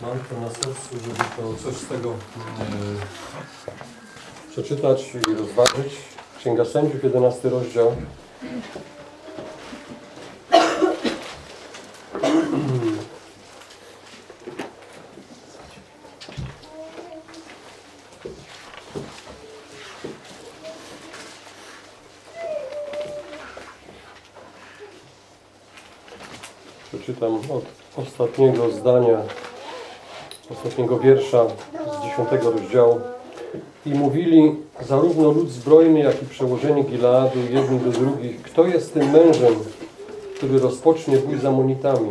Mam to na sercu, żeby to coś z tego e, przeczytać i rozważyć. Księga Sędziów, 11 rozdział. Przeczytam od ostatniego zdania, ostatniego wiersza z dziesiątego rozdziału. I mówili zarówno lud zbrojny, jak i przełożeni Gileadu jedni do drugich, kto jest tym mężem, który rozpocznie bój z Amonitami.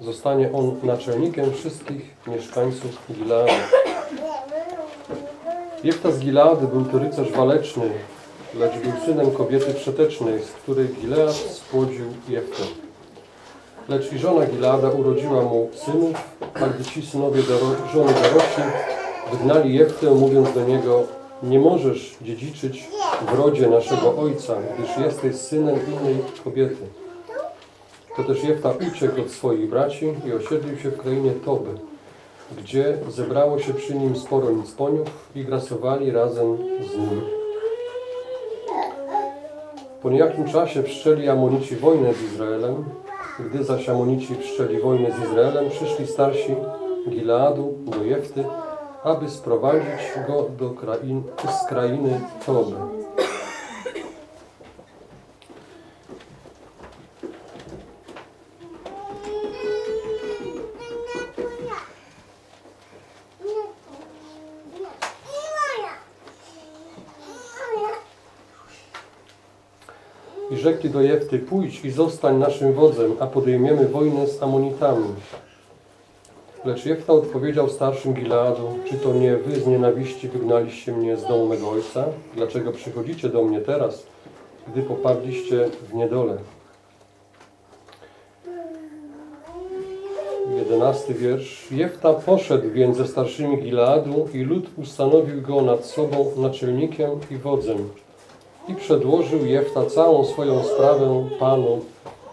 Zostanie on naczelnikiem wszystkich mieszkańców Gileadu. Jefta z Gileady był to rycerz waleczny, lecz był synem kobiety przetecznej, z której Gilead spłodził Jeftę. Lecz i żona Gileada urodziła mu synów, a gdy ci synowie doro- żony dorośli, wygnali Jeftę, mówiąc do niego, nie możesz dziedziczyć w rodzie naszego ojca, gdyż jesteś synem innej kobiety. To też Jefta uciekł od swoich braci i osiedlił się w krainie Toby, gdzie zebrało się przy nim sporo nicponiów i grasowali razem z nim. Po niejakim czasie wszczęli Amonici wojnę z Izraelem. Gdy zaś Amonici wszczęli wojnę z Izraelem, przyszli starsi Gileadu do Jefty, aby sprowadzić go do krain, z krainy Toby. I rzekli do Jefty, pójdź i zostań naszym wodzem, a podejmiemy wojnę z Amonitami. Lecz Jefta odpowiedział starszym Gileadu, czy to nie wy z nienawiści wygnaliście mnie z domu mego ojca? Dlaczego przychodzicie do mnie teraz, gdy popadliście w niedole? Jedenasty wiersz. Jefta poszedł więc ze starszymi Gileadu i lud ustanowił go nad sobą naczelnikiem i wodzem. I przedłożył Jefta całą swoją sprawę Panu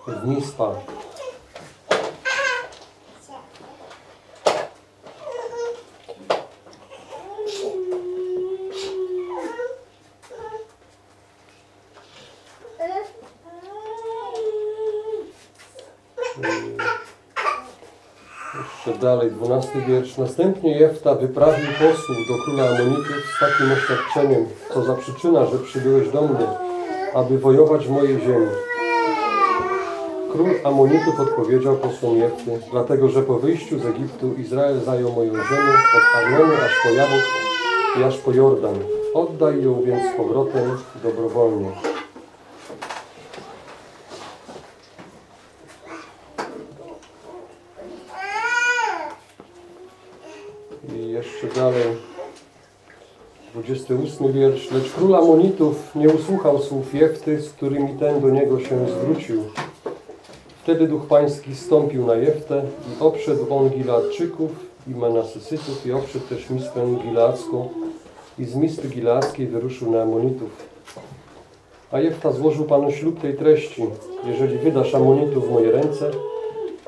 w Mispa. Jeszcze dalej, dwunasty wiersz. Następnie Jefta wyprawił posłów do króla Amonitów z takim oświadczeniem, co za przyczyna, że przybyłeś do mnie, aby wojować w mojej ziemi. Król Amonitów odpowiedział posłom Jefty, dlatego że po wyjściu z Egiptu Izrael zajął moją ziemię od Arnonu aż po Jabok i aż po Jordan. Oddaj ją więc z powrotem dobrowolnie. 28 wiersz. Lecz król Amonitów nie usłuchał słów Jefty, z którymi ten do niego się zwrócił. Wtedy duch pański stąpił na Jeftę i obszedł on Gileadczyków i Manasesytów i obszedł też Mispę Gileacką i z Mispy Gileackiej wyruszył na Amonitów. A Jefta złożył Panu ślub tej treści. Jeżeli wydasz Amonitów w moje ręce,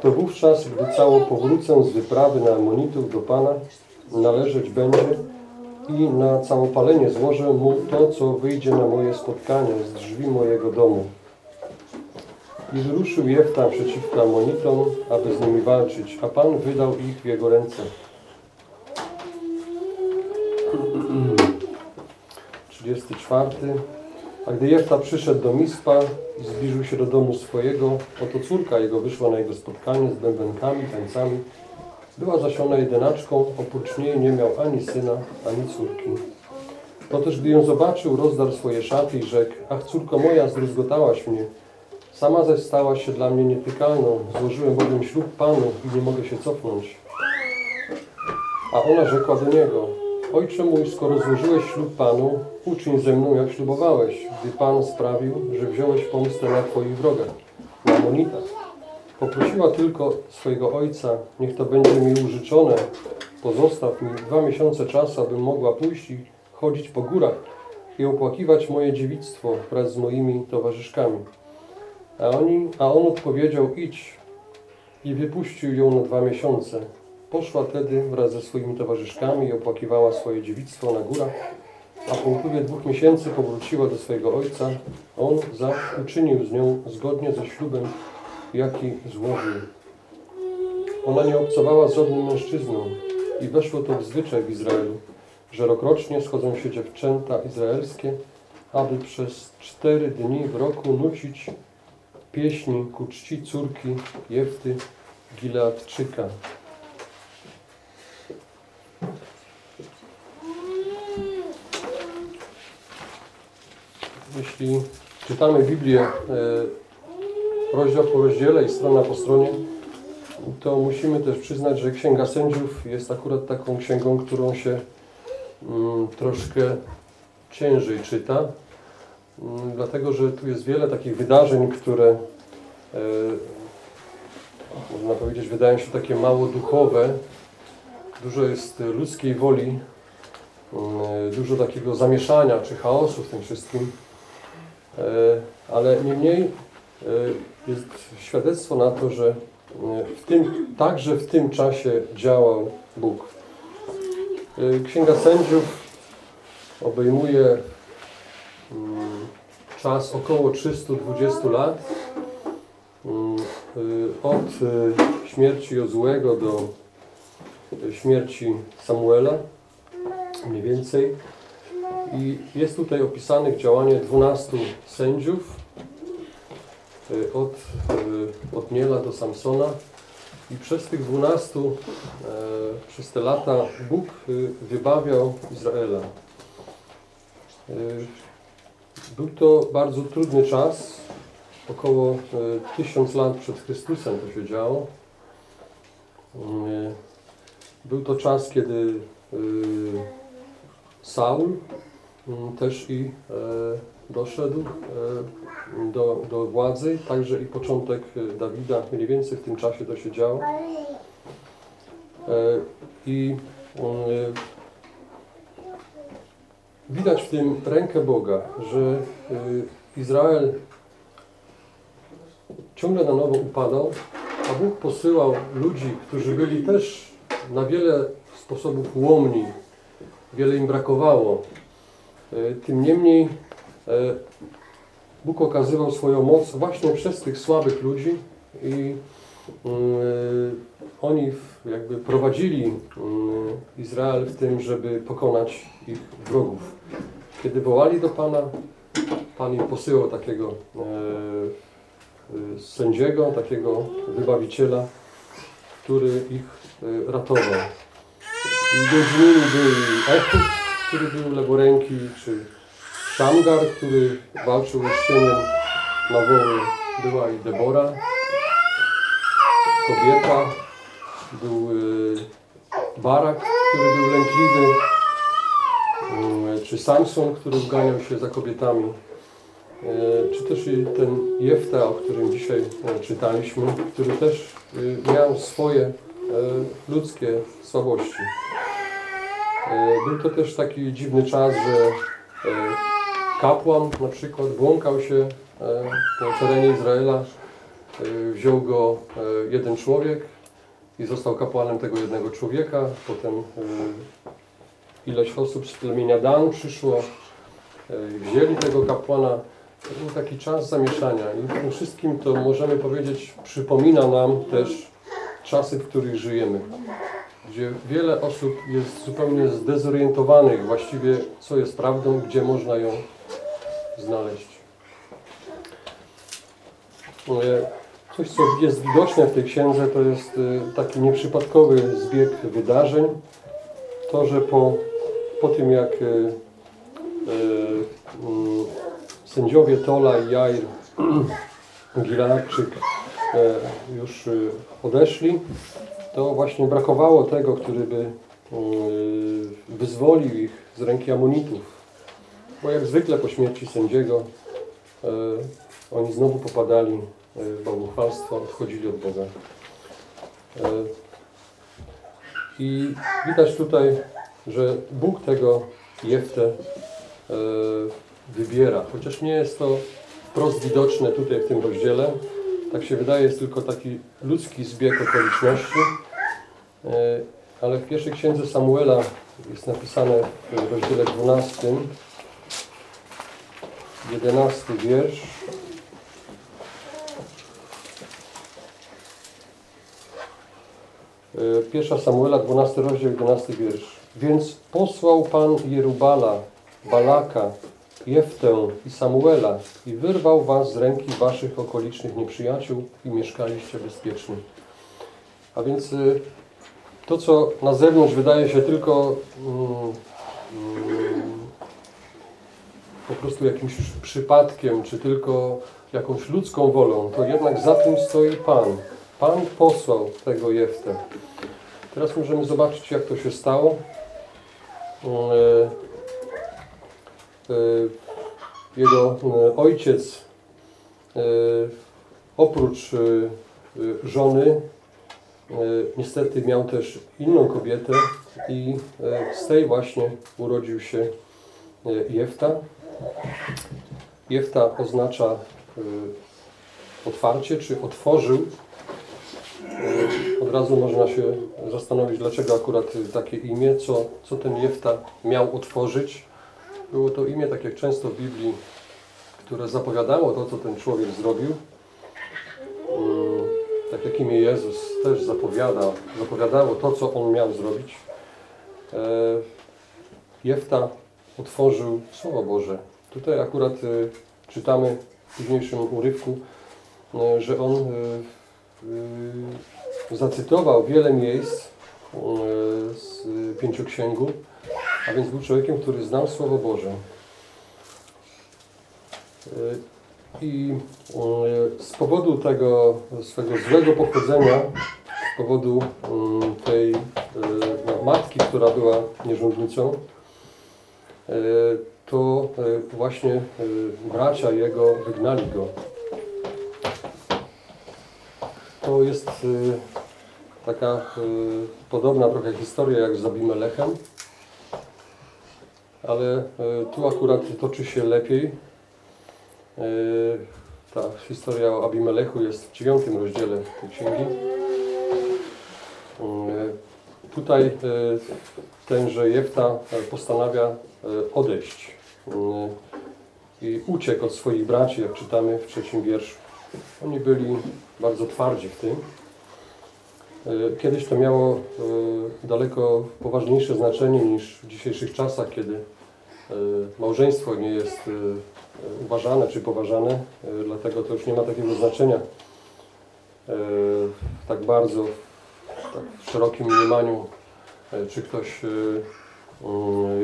to wówczas, gdy cało powrócę z wyprawy na Amonitów do Pana, należeć będzie i na całopalenie złożę mu to, co wyjdzie na moje spotkanie z drzwi mojego domu. I wyruszył Jefta przeciwko Amonitom, aby z nimi walczyć, a Pan wydał ich w jego ręce. 34. A gdy Jefta przyszedł do Mispa i zbliżył się do domu swojego, oto córka jego wyszła na jego spotkanie z bębenkami, tańcami. Była zaś ona jedynaczką, oprócz niej nie miał ani syna, ani córki. To też, gdy ją zobaczył, rozdarł swoje szaty i rzekł, ach córko moja, zdruzgotałaś mnie. Sama zaś stałaś się dla mnie nietykalną, złożyłem bowiem ślub Panu i nie mogę się cofnąć. A ona rzekła do niego, Ojcze mój, skoro złożyłeś ślub Panu, uczyń ze mną jak ślubowałeś, gdy Pan sprawił, że wziąłeś pomstę na Twoich wrogach, na Amonitach. Poprosiła tylko swojego ojca, niech to będzie mi użyczone, pozostaw mi dwa miesiące czasu, abym mogła pójść i chodzić po górach i opłakiwać moje dziewictwo wraz z moimi towarzyszkami. A, oni, a on odpowiedział, idź i wypuścił ją na dwa miesiące. Poszła tedy wraz ze swoimi towarzyszkami i opłakiwała swoje dziewictwo na górach, a po upływie dwóch miesięcy powróciła do swojego ojca. On zaś uczynił z nią zgodnie ze ślubem, jaki złożył. Ona nie obcowała z żadnym mężczyzną i weszło to w zwyczaj w Izraelu, że rokrocznie schodzą się dziewczęta izraelskie, aby przez cztery dni w roku nucić pieśni ku czci córki Jefty Gileadczyka. Jeśli czytamy Biblię e, rozdział po rozdziale i strona po stronie, to musimy też przyznać, że Księga Sędziów jest akurat taką księgą, którą się mm, troszkę ciężej czyta, mm, dlatego że tu jest wiele takich wydarzeń, które e, można powiedzieć wydają się takie mało duchowe. Dużo jest ludzkiej woli, mm, dużo takiego zamieszania czy chaosu w tym wszystkim, E, ale niemniej jest świadectwo na to, że e, w tym, także w tym czasie działał Bóg. E, Księga Sędziów obejmuje mm, czas około 320 lat. Mm, e, Od e, śmierci Jozłego do e, śmierci Samuela, mniej więcej. I jest tutaj opisanych działanie 12 sędziów od, y, od Niela do Samsona i przez tych 12 e, przez te lata Bóg wybawiał Izraela. Był to bardzo trudny czas, około tysiąc lat przed Chrystusem to się działo. Był to czas, kiedy Saul mm, też i e, doszedł e, do, do władzy, także i początek e, Dawida, mniej więcej w tym czasie to się działo. E, I mm, widać w tym rękę Boga, że Izrael ciągle na nowo upadał, a Bóg posyłał ludzi, którzy byli też na wiele sposobów łomni, wiele im brakowało. Tym niemniej Bóg okazywał swoją moc właśnie przez tych słabych ludzi i mm, oni w- jakby prowadzili mm, Izrael w tym, żeby pokonać ich wrogów. Kiedy wołali do Pana, Pan im posyłał takiego e, e, sędziego, takiego wybawiciela, który ich e, ratował. I między nimi był Echud, który był leworęki, czy Szamgar, który walczył z cieniem na woły. Była i Debora, kobieta. Był y, Barak, który był lękliwy. y, Czy Samson, który uganiał się za kobietami. y, Czy też i ten Jefta, o którym dzisiaj e, czytaliśmy, który też miał swoje e, ludzkie słabości. E, Był to też taki dziwny czas, że e, kapłan na przykład błąkał się e, po terenie Izraela, e, wziął go e, jeden człowiek i został kapłanem tego jednego człowieka. Potem ileś osób z plemienia Dan przyszło, wzięli tego kapłana. To był taki czas zamieszania i tym wszystkim to możemy powiedzieć przypomina nam też czasy, w których żyjemy gdzie wiele osób jest zupełnie zdezorientowanych właściwie, co jest prawdą, gdzie można ją znaleźć. E, Coś, co jest widoczne w tej księdze, to jest e, taki nieprzypadkowy zbieg wydarzeń. To, że po, po tym, jak e, mm, sędziowie Tola i Jair Gileadczyk już odeszli, to właśnie brakowało tego, który by y, wyzwolił ich z ręki amonitów. Bo jak zwykle po śmierci sędziego e, oni znowu popadali e, w bałwochwalstwo, odchodzili od Boga. E, I widać tutaj, że Bóg tego Jeftę e, wybiera, chociaż nie jest to wprost widoczne tutaj w tym rozdziale, tak się wydaje, jest tylko taki ludzki zbieg okoliczności, E, Ale w pierwszej księdze Samuela jest napisane w rozdziale 12, 11 wiersz. E, Pierwsza Samuela, 12 rozdział, 11 wiersz. Więc posłał Pan Jerubala, Balaka, Jeftę i Samuela i wyrwał was z ręki waszych okolicznych nieprzyjaciół i mieszkaliście bezpiecznie. A więc y, to, co na zewnątrz wydaje się tylko mm, mm, po prostu jakimś przypadkiem, czy tylko jakąś ludzką wolą, to jednak za tym stoi Pan. Pan posłał tego Jeftę. Teraz możemy zobaczyć, jak to się stało. E, e, Jego e, ojciec oprócz żony niestety miał też inną kobietę i z tej właśnie urodził się Jefta. Jefta oznacza e, otwarcie, czy otworzył. E, Od razu można się zastanowić, dlaczego akurat takie imię, co, co ten Jefta miał otworzyć. Było to imię, tak jak często w Biblii, które zapowiadało to, co ten człowiek zrobił. Tak jak imię Jezus też zapowiada, zapowiadało to, co on miał zrobić. Jefta otworzył Słowo Boże. Tutaj akurat e, czytamy w późniejszym urywku, e, że on e, zacytował wiele miejsc z pięcioksięgu, a więc był człowiekiem, który znał Słowo Boże. I z powodu tego swego złego pochodzenia, z powodu mm, tej matki, która była nierządnicą, to e, właśnie e, bracia jego wygnali go. To jest e, taka podobna trochę historia jak z Abimelechem, ale tu akurat toczy się lepiej. Ta historia o Abimelechu jest w dziewiątym rozdziale tej księgi. Tutaj tenże Jefta postanawia odejść i uciekł od swoich braci, jak czytamy w trzecim wierszu. Oni byli bardzo twardzi w tym. E, Kiedyś to miało e, daleko poważniejsze znaczenie niż w dzisiejszych czasach, kiedy małżeństwo nie jest uważane czy poważane, dlatego to już nie ma takiego znaczenia tak bardzo tak w szerokim mniemaniu, czy ktoś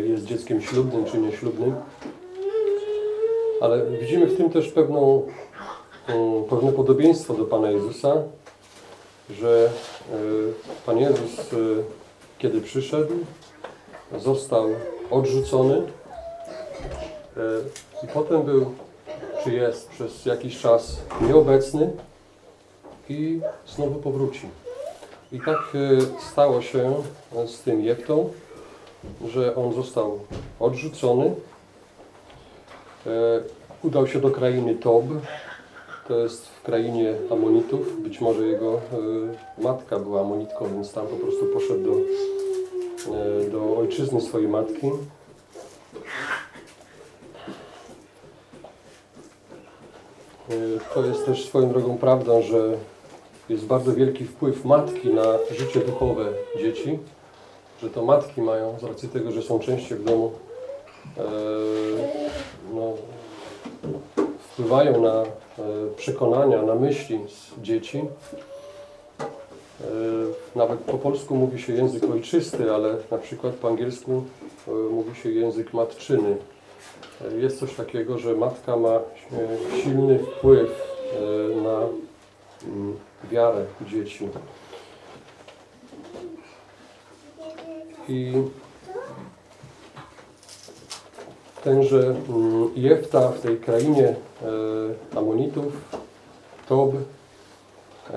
jest dzieckiem ślubnym czy nieślubnym. Ale widzimy w tym też pewną, mm, pewne podobieństwo do Pana Jezusa, że e, Pan Jezus, e, kiedy przyszedł, został odrzucony e, i potem był, czy jest przez jakiś czas nieobecny i znowu powróci. I tak stało się z tym Jeftą, że on został odrzucony, e, udał się do krainy Tob, to jest w krainie Amonitów, być może jego e, matka była Amonitką, więc tam po prostu poszedł do, e, do ojczyzny swojej matki. To jest też swoją drogą prawdą, że jest bardzo wielki wpływ matki na życie duchowe dzieci, że to matki mają, z racji tego, że są częściej w domu, e, no, wpływają na e, przekonania, na myśli dzieci. E, Nawet po polsku mówi się język ojczysty, ale na przykład po angielsku mówi się język matczyny. Jest coś takiego, że matka ma silny wpływ na mm, wiarę dzieci. I tenże mm, Jefta w tej krainie e, Amonitów, Tob, e,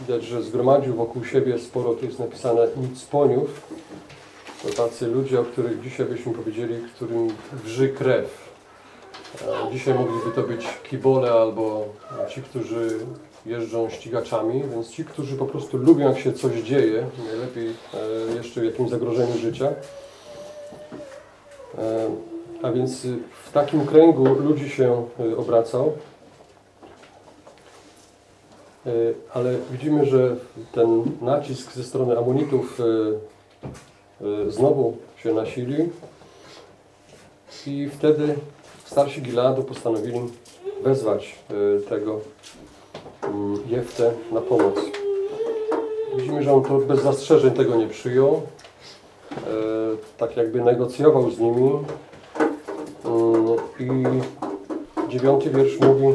widać, że zgromadził wokół siebie sporo, tu jest napisane nicponiów. To tacy ludzie, o których dzisiaj byśmy powiedzieli, którym wrzy krew. E, Dzisiaj mogliby to być kibole albo ci, którzy jeżdżą ścigaczami, więc ci, którzy po prostu lubią, jak się coś dzieje, najlepiej e, jeszcze w jakimś zagrożeniu życia. E, a więc w takim kręgu ludzi się y, obracał. E, Ale widzimy, że ten nacisk ze strony Amonitów e, e, znowu się nasilił i wtedy starsi Gileadu postanowili wezwać e, tego Jeftę na pomoc. Widzimy, że on to bez zastrzeżeń tego nie przyjął. E, Tak jakby negocjował z nimi. Mm, I dziewiąty wiersz mówi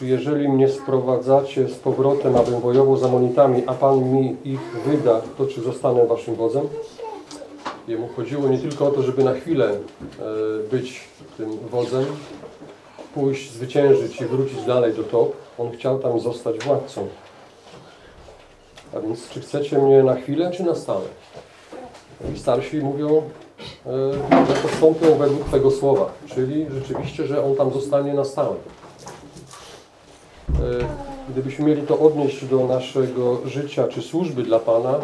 czy jeżeli mnie sprowadzacie z powrotem, abym wojował z Amonitami, a Pan mi ich wyda, to czy zostanę waszym wodzem? Jemu chodziło nie tylko o to, żeby na chwilę e, być tym wodzem, pójść, zwyciężyć i wrócić dalej do top. On chciał tam zostać władcą. A więc czy chcecie mnie na chwilę, czy na stałe? I starsi mówią, e, że postąpią według Twego słowa, czyli rzeczywiście, że on tam zostanie na stałe. E, Gdybyśmy mieli to odnieść do naszego życia czy służby dla Pana,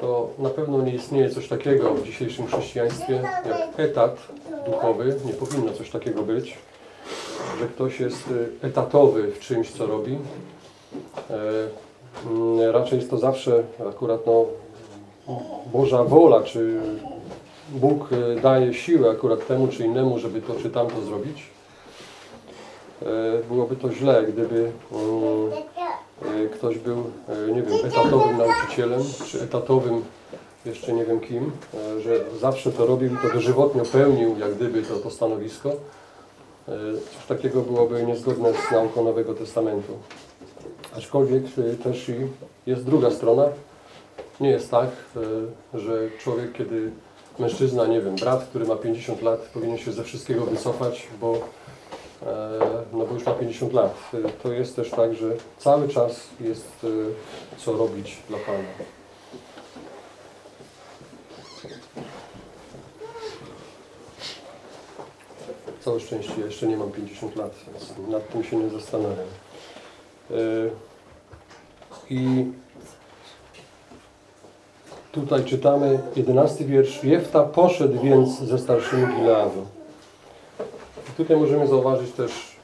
to na pewno nie istnieje coś takiego w dzisiejszym chrześcijaństwie jak etat duchowy. Nie powinno coś takiego być, że ktoś jest e, etatowy w czymś, co robi. E, mm, Raczej jest to zawsze akurat no, Boża wola, czy Bóg e, daje siłę akurat temu czy innemu, żeby to czy tamto zrobić. E, Byłoby to źle, gdyby mm, e, ktoś był, nie wiem, etatowym nauczycielem, czy etatowym jeszcze nie wiem kim, e, że zawsze to robił i to dożywotnio pełnił, jak gdyby to, to stanowisko. E, Coś takiego byłoby niezgodne z nauką Nowego Testamentu. Aczkolwiek e, też i jest druga strona. Nie jest tak, e, że człowiek, kiedy mężczyzna, nie wiem, brat, który ma 50 lat, powinien się ze wszystkiego wycofać, bo no bo już ma 50 lat. To jest też tak, że cały czas jest co robić dla Pana. Całe szczęście, jeszcze nie mam 50 lat, więc nad tym się nie zastanawiam. E, I tutaj czytamy 11 wiersz. Jefta poszedł więc ze starszymi Gileadu. I tutaj możemy zauważyć też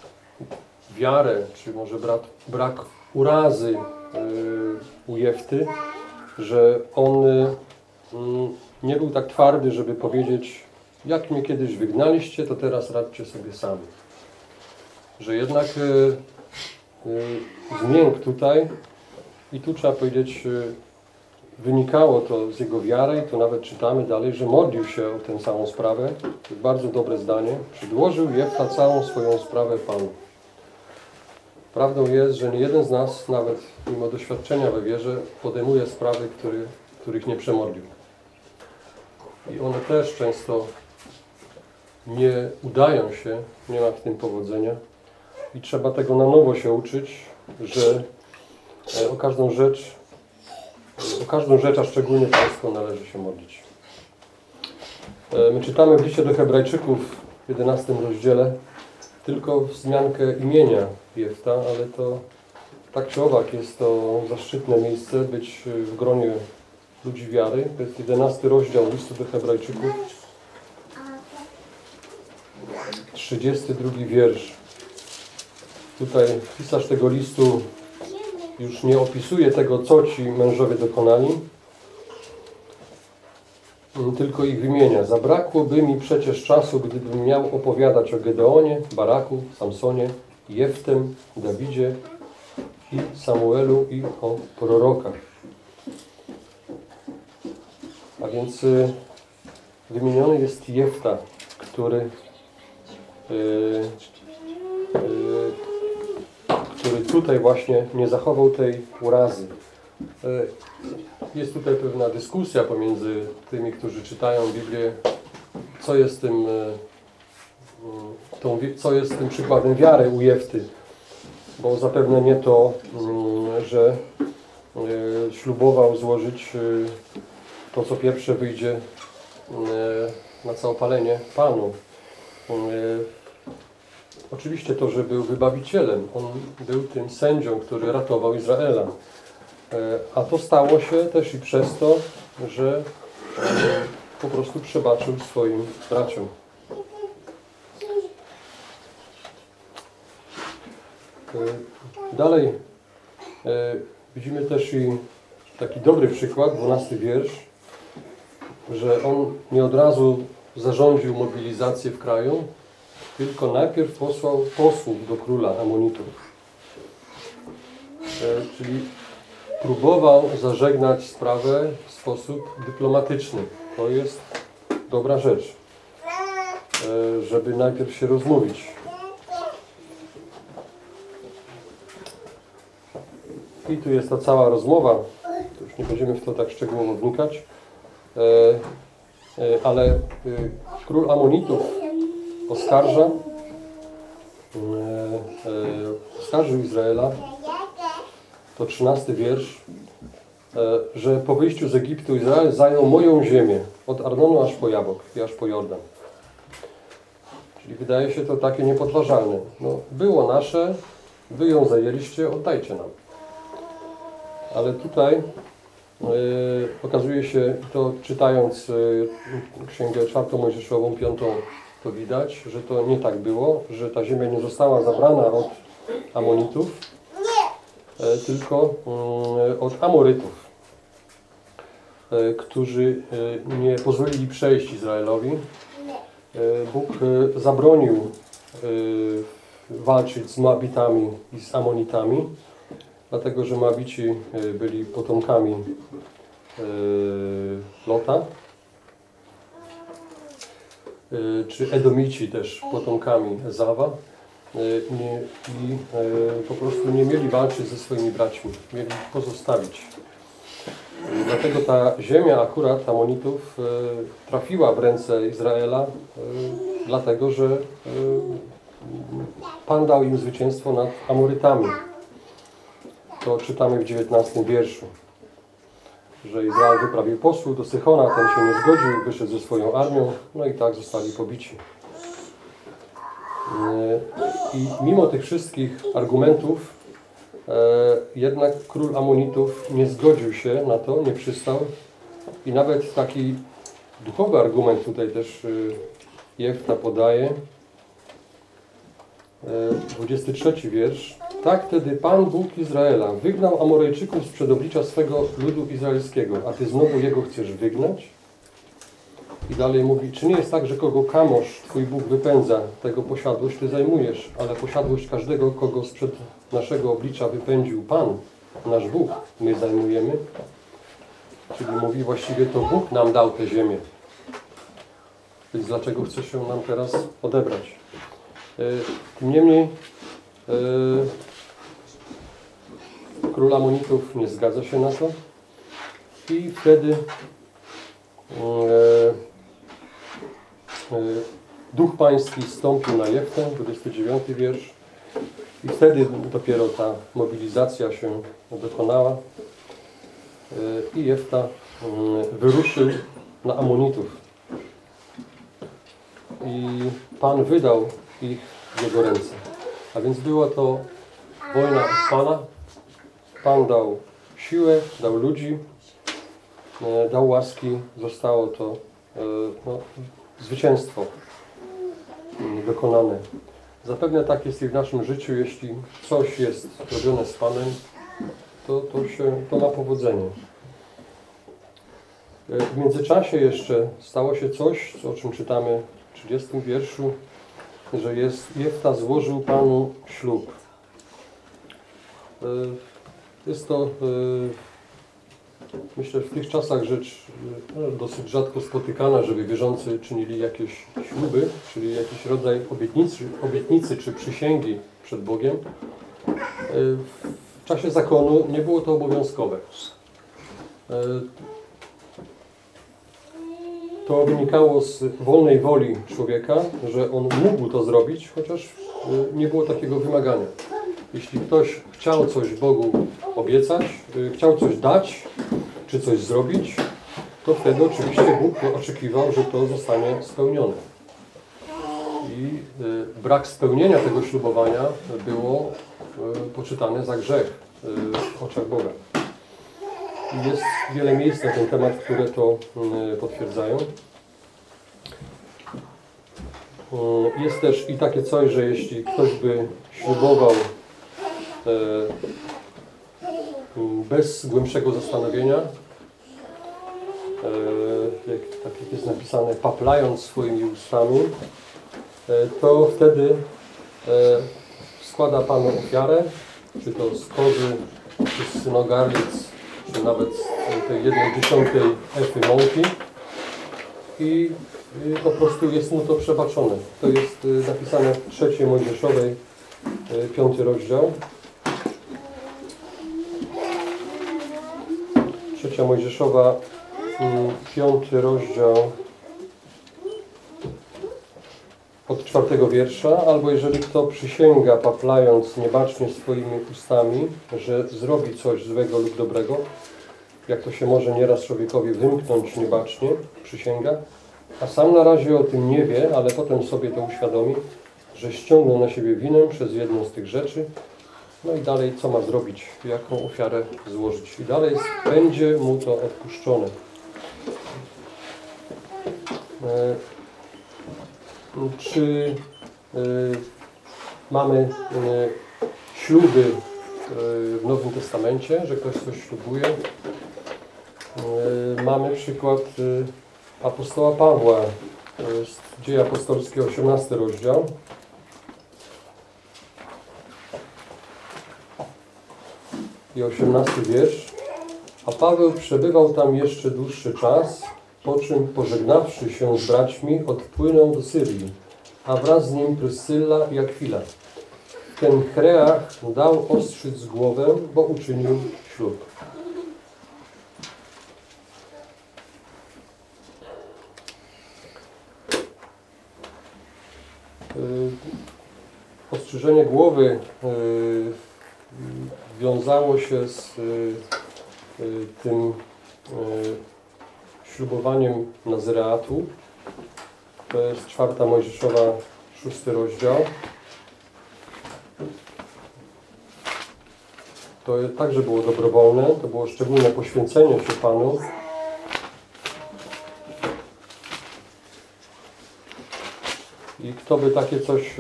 wiarę, czy może brak, brak urazy yy, u Jefty, że on yy, nie był tak twardy, żeby powiedzieć, jak mnie kiedyś wygnaliście, to teraz radźcie sobie sami. Że jednak yy, yy, zmiękł tutaj i tu trzeba powiedzieć, yy, wynikało to z jego wiary, i to nawet czytamy dalej, że modlił się o tę samą sprawę. To bardzo dobre zdanie. Przedłożył Jefta całą swoją sprawę Panu. Prawdą jest, że nie jeden z nas, nawet mimo doświadczenia we wierze, podejmuje sprawy, który, których nie przemodlił. I one też często nie udają się, nie ma w tym powodzenia. I trzeba tego na nowo się uczyć, że e, o każdą rzecz o każdą rzecz, a szczególnie Pańską należy się modlić. E, My czytamy w liście do Hebrajczyków w 11 rozdziale tylko wzmiankę imienia Jefta, ale to tak czy owak jest to zaszczytne miejsce być w gronie ludzi wiary. To jest 11 rozdział listu do Hebrajczyków, 32 wiersz. Tutaj pisarz tego listu już nie opisuje tego, co ci mężowie dokonali, tylko ich wymienia. Zabrakłoby mi przecież czasu, gdybym miał opowiadać o Gedeonie, Baraku, Samsonie, Jeftem, Dawidzie i Samuelu i o prorokach. A więc y, wymieniony jest Jefta, który który tutaj właśnie nie zachował tej urazy. E, Jest tutaj pewna dyskusja pomiędzy tymi, którzy czytają Biblię, co jest tym, tą, co jest tym przykładem wiary u Jefty. Bo zapewne nie to, że ślubował złożyć to, co pierwsze wyjdzie na całopalenie Panu. E, oczywiście to, że był wybawicielem. On był tym sędzią, który ratował Izraela. E, A to stało się też i przez to, że e, po prostu przebaczył swoim braciom. Dalej widzimy też i taki dobry przykład, 12 wiersz, że on nie od razu zarządził mobilizację w kraju, tylko najpierw posłał posłów do króla Amonitów. E, Czyli próbował zażegnać sprawę w sposób dyplomatyczny. To jest dobra rzecz, e, żeby najpierw się rozmówić. I tu jest ta cała rozmowa. Już nie będziemy w to tak szczegółowo wnikać. E, ale e, król Amonitów oskarża, e, oskarżył Izraela, to 13 wiersz, że po wyjściu z Egiptu Izrael zajął moją ziemię, od Arnonu aż po Jabok i aż po Jordan. Czyli wydaje się to takie niepodważalne. No, było nasze, wy ją zajęliście, oddajcie nam. Ale tutaj okazuje się, to czytając e, Księgę czwartą Mojżeszową, piątą, to widać, że to nie tak było, że ta ziemia nie została zabrana od Amonitów, e, tylko mm, od Amorytów, e, którzy e, nie pozwolili przejść Izraelowi. E, Bóg e, zabronił e, walczyć z Moabitami i z Amonitami, dlatego że Moabici e, byli potomkami e, Lota, e, czy Edomici też potomkami Zawa i po prostu nie mieli walczyć ze swoimi braćmi, mieli pozostawić. Dlatego ta ziemia akurat Amonitów trafiła w ręce Izraela, dlatego że Pan dał im zwycięstwo nad Amorytami. To czytamy w 19 wierszu, że Izrael wyprawił posłów do Sychona, ten się nie zgodził, wyszedł ze swoją armią, no i tak zostali pobici. E, I mimo tych wszystkich argumentów, e, jednak król Amonitów nie zgodził się na to, nie przystał i nawet taki duchowy argument tutaj też y, Jefta podaje. E, 23 wiersz. Tak wtedy Pan Bóg Izraela wygnał Amorejczyków sprzed oblicza swego ludu izraelskiego, a Ty znowu Jego chcesz wygnać? I dalej mówi, czy nie jest tak, że kogo Kamosz, Twój Bóg wypędza, tego posiadłość Ty zajmujesz, ale posiadłość każdego, kogo sprzed naszego oblicza wypędził Pan, nasz Bóg, my zajmujemy? Czyli mówi, właściwie to Bóg nam dał tę ziemię. Więc dlaczego chce się nam teraz odebrać? E, Tym niemniej e, król Amonitów nie zgadza się na to i wtedy e, e, duch pański stąpił na Jeftę, 29 wiersz i wtedy dopiero ta mobilizacja się dokonała e, i Jefta mm, wyruszył na Amonitów i Pan wydał ich w jego ręce. A więc była to wojna od Pana. Pan dał siłę, dał ludzi, e, dał łaski. Zostało to e, no, zwycięstwo mm, dokonane. Zapewne tak jest i w naszym życiu, jeśli coś jest robione z Panem, to, to, się, to ma powodzenie. E, W międzyczasie jeszcze stało się coś, o czym czytamy w 30 wierszu, że jest, Jefta złożył Panu ślub. Jest to, e, myślę, w tych czasach rzecz e, no, dosyć rzadko spotykana, żeby wierzący czynili jakieś śluby, czyli jakiś rodzaj obietnicy, obietnicy czy przysięgi przed Bogiem. E, W czasie zakonu nie było to obowiązkowe. To wynikało z wolnej woli człowieka, że on mógł to zrobić, chociaż y, nie było takiego wymagania. Jeśli ktoś chciał coś Bogu obiecać, y, chciał coś dać, czy coś zrobić, to wtedy oczywiście Bóg oczekiwał, że to zostanie spełnione. I brak spełnienia tego ślubowania było y, poczytane za grzech y, w oczach Boga. I Jest wiele miejsc na ten temat, które to y, potwierdzają. Y, Jest też i takie coś, że jeśli ktoś by ślubował bez głębszego zastanowienia, e, tak jak jest napisane, paplając swoimi ustami, e, to wtedy e, składa Panu ofiarę, czy to z kozy, czy z synogarlic, czy nawet z tej jednej dziesiątej efy mąki i po prostu jest mu to przebaczone. To jest napisane w trzeciej Mojżeszowej, piąty rozdział. Trzecia Mojżeszowa, mm, piąty rozdział od czwartego wiersza, albo jeżeli kto przysięga, paplając niebacznie swoimi ustami, że zrobi coś złego lub dobrego, jak to się może nieraz człowiekowi wymknąć niebacznie, przysięga, a sam na razie o tym nie wie, ale potem sobie to uświadomi, że ściągnął na siebie winę przez jedną z tych rzeczy, no i dalej co ma zrobić, jaką ofiarę złożyć. I dalej będzie mu to odpuszczone. E, Czy e, mamy e, śluby e, w Nowym Testamencie, że ktoś coś ślubuje? E, Mamy przykład e, apostoła Pawła, to jest Dzieje Apostolskie, 18 rozdział. I 18 wiersz. A Paweł przebywał tam jeszcze dłuższy czas, po czym pożegnawszy się z braćmi, odpłynął do Syrii, a wraz z nim Pryscylla i Akwila. Ten Kreach dał ostrzyc głowę, bo uczynił ślub. Y, Ostrzyżenie głowy y, wiązało się z y, y, tym y, ślubowaniem Nazyreatu. To jest czwarta Mojżeszowa, szósty rozdział. To także było dobrowolne, to było szczególne poświęcenie się Panu. I kto by takie coś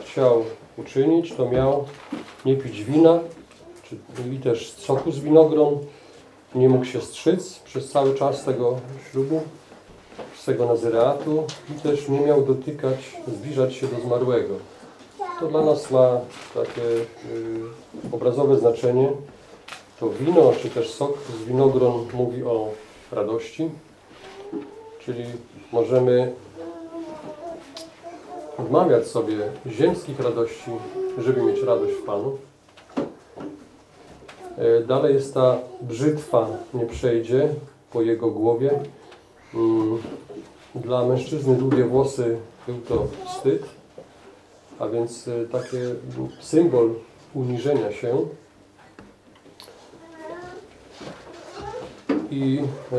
chciał uczynić, to miał nie pić wina, czy też soku z winogron, nie mógł się strzyc przez cały czas tego ślubu, z tego nazyreatu i też nie miał dotykać, zbliżać się do zmarłego. To dla nas ma takie y, obrazowe znaczenie. To wino, czy też sok z winogron mówi o radości, czyli możemy odmawiać sobie ziemskich radości, żeby mieć radość w Panu. E, Dalej jest ta brzytwa nie przejdzie po jego głowie. Mm, Dla mężczyzny długie włosy był to wstyd, a więc e, taki symbol uniżenia się. I e,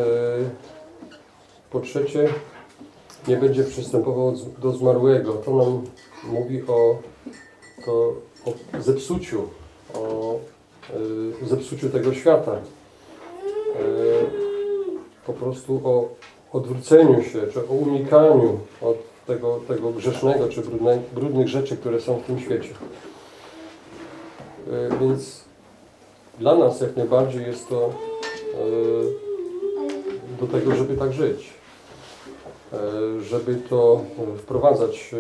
po trzecie, nie będzie przystępował do zmarłego. To nam mówi o, to, o zepsuciu, o y, zepsuciu tego świata. Y, po prostu o odwróceniu się, czy o unikaniu od tego, tego grzesznego, czy brudne, brudnych rzeczy, które są w tym świecie. Y, więc dla nas jak najbardziej jest to y, do tego, żeby tak żyć żeby to e, wprowadzać e,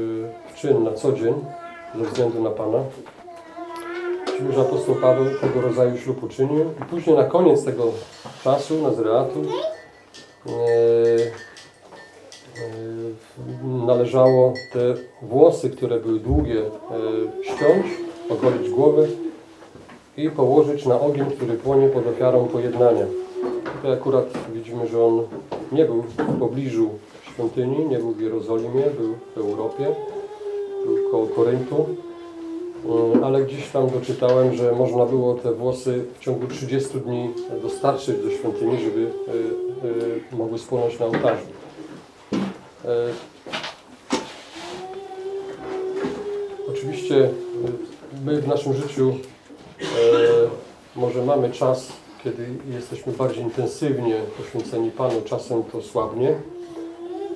w czyn na co dzień ze względu na Pana. Widzimy, że apostoł Paweł tego rodzaju ślub uczynił i później na koniec tego czasu, Nazreatu, e, e, należało te włosy, które były długie, e, ściąć, ogolić głowę i położyć na ogień, który płonie pod ofiarą pojednania. Tutaj akurat widzimy, że on nie był w pobliżu świątyni, nie był w Jerozolimie, był w Europie, był koło Koryntu, Mm, ale gdzieś tam doczytałem, że można było te włosy w ciągu 30 dni dostarczyć do świątyni, żeby y, y, mogły spłonąć na ołtarzu. E, oczywiście y, my w naszym życiu e, może mamy czas, kiedy jesteśmy bardziej intensywnie poświęceni Panu, czasem to słabnie,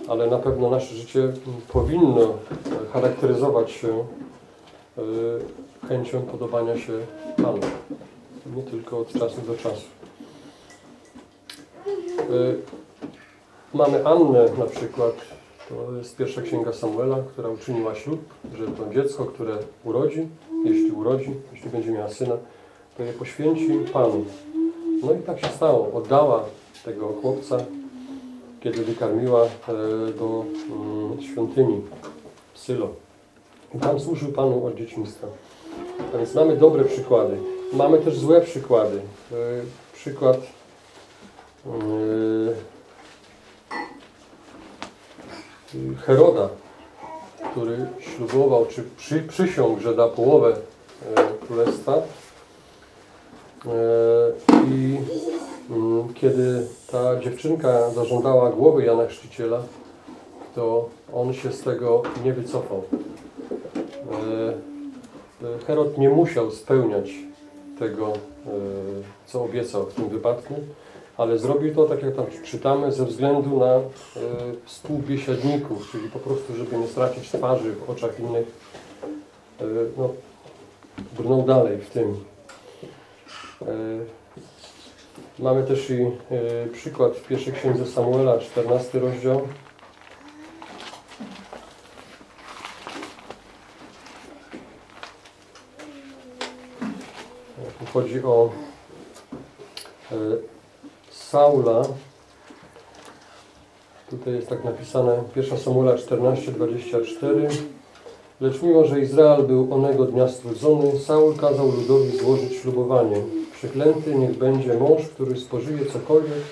ale na pewno nasze życie powinno charakteryzować się e, chęcią podobania się Panu. Nie tylko od czasu do czasu. E, Mamy Annę na przykład, to jest pierwsza księga Samuela, która uczyniła ślub, że to dziecko, które urodzi, jeśli urodzi, jeśli będzie miała syna, to je poświęci Panu. No i tak się stało. Oddała tego chłopca, kiedy wykarmiła e, do mm, świątyni Sylo. I tam służył Panu od dzieciństwa. A więc mamy dobre przykłady. Mamy też złe przykłady. E, Przykład e, Heroda, który ślubował, czy przy, przysiągł, że da połowę królestwa. I kiedy ta dziewczynka zażądała głowy Jana Chrzciciela, to on się z tego nie wycofał. E, e, Herod nie musiał spełniać tego, e, co obiecał w tym wypadku, ale zrobił to, tak jak tam czytamy, ze względu na współbiesiadników, czyli po prostu, żeby nie stracić twarzy w oczach innych. No, brnął dalej w tym. Mamy też i e, przykład w pierwszej księdze Samuela, 14 rozdział. Chodzi o e, Saula. Tutaj jest tak napisane 1 Samuela 14:24. Lecz mimo, że Izrael był onego dnia strudzony, Saul kazał ludowi złożyć ślubowanie. Przeklęty niech będzie mąż, który spożyje cokolwiek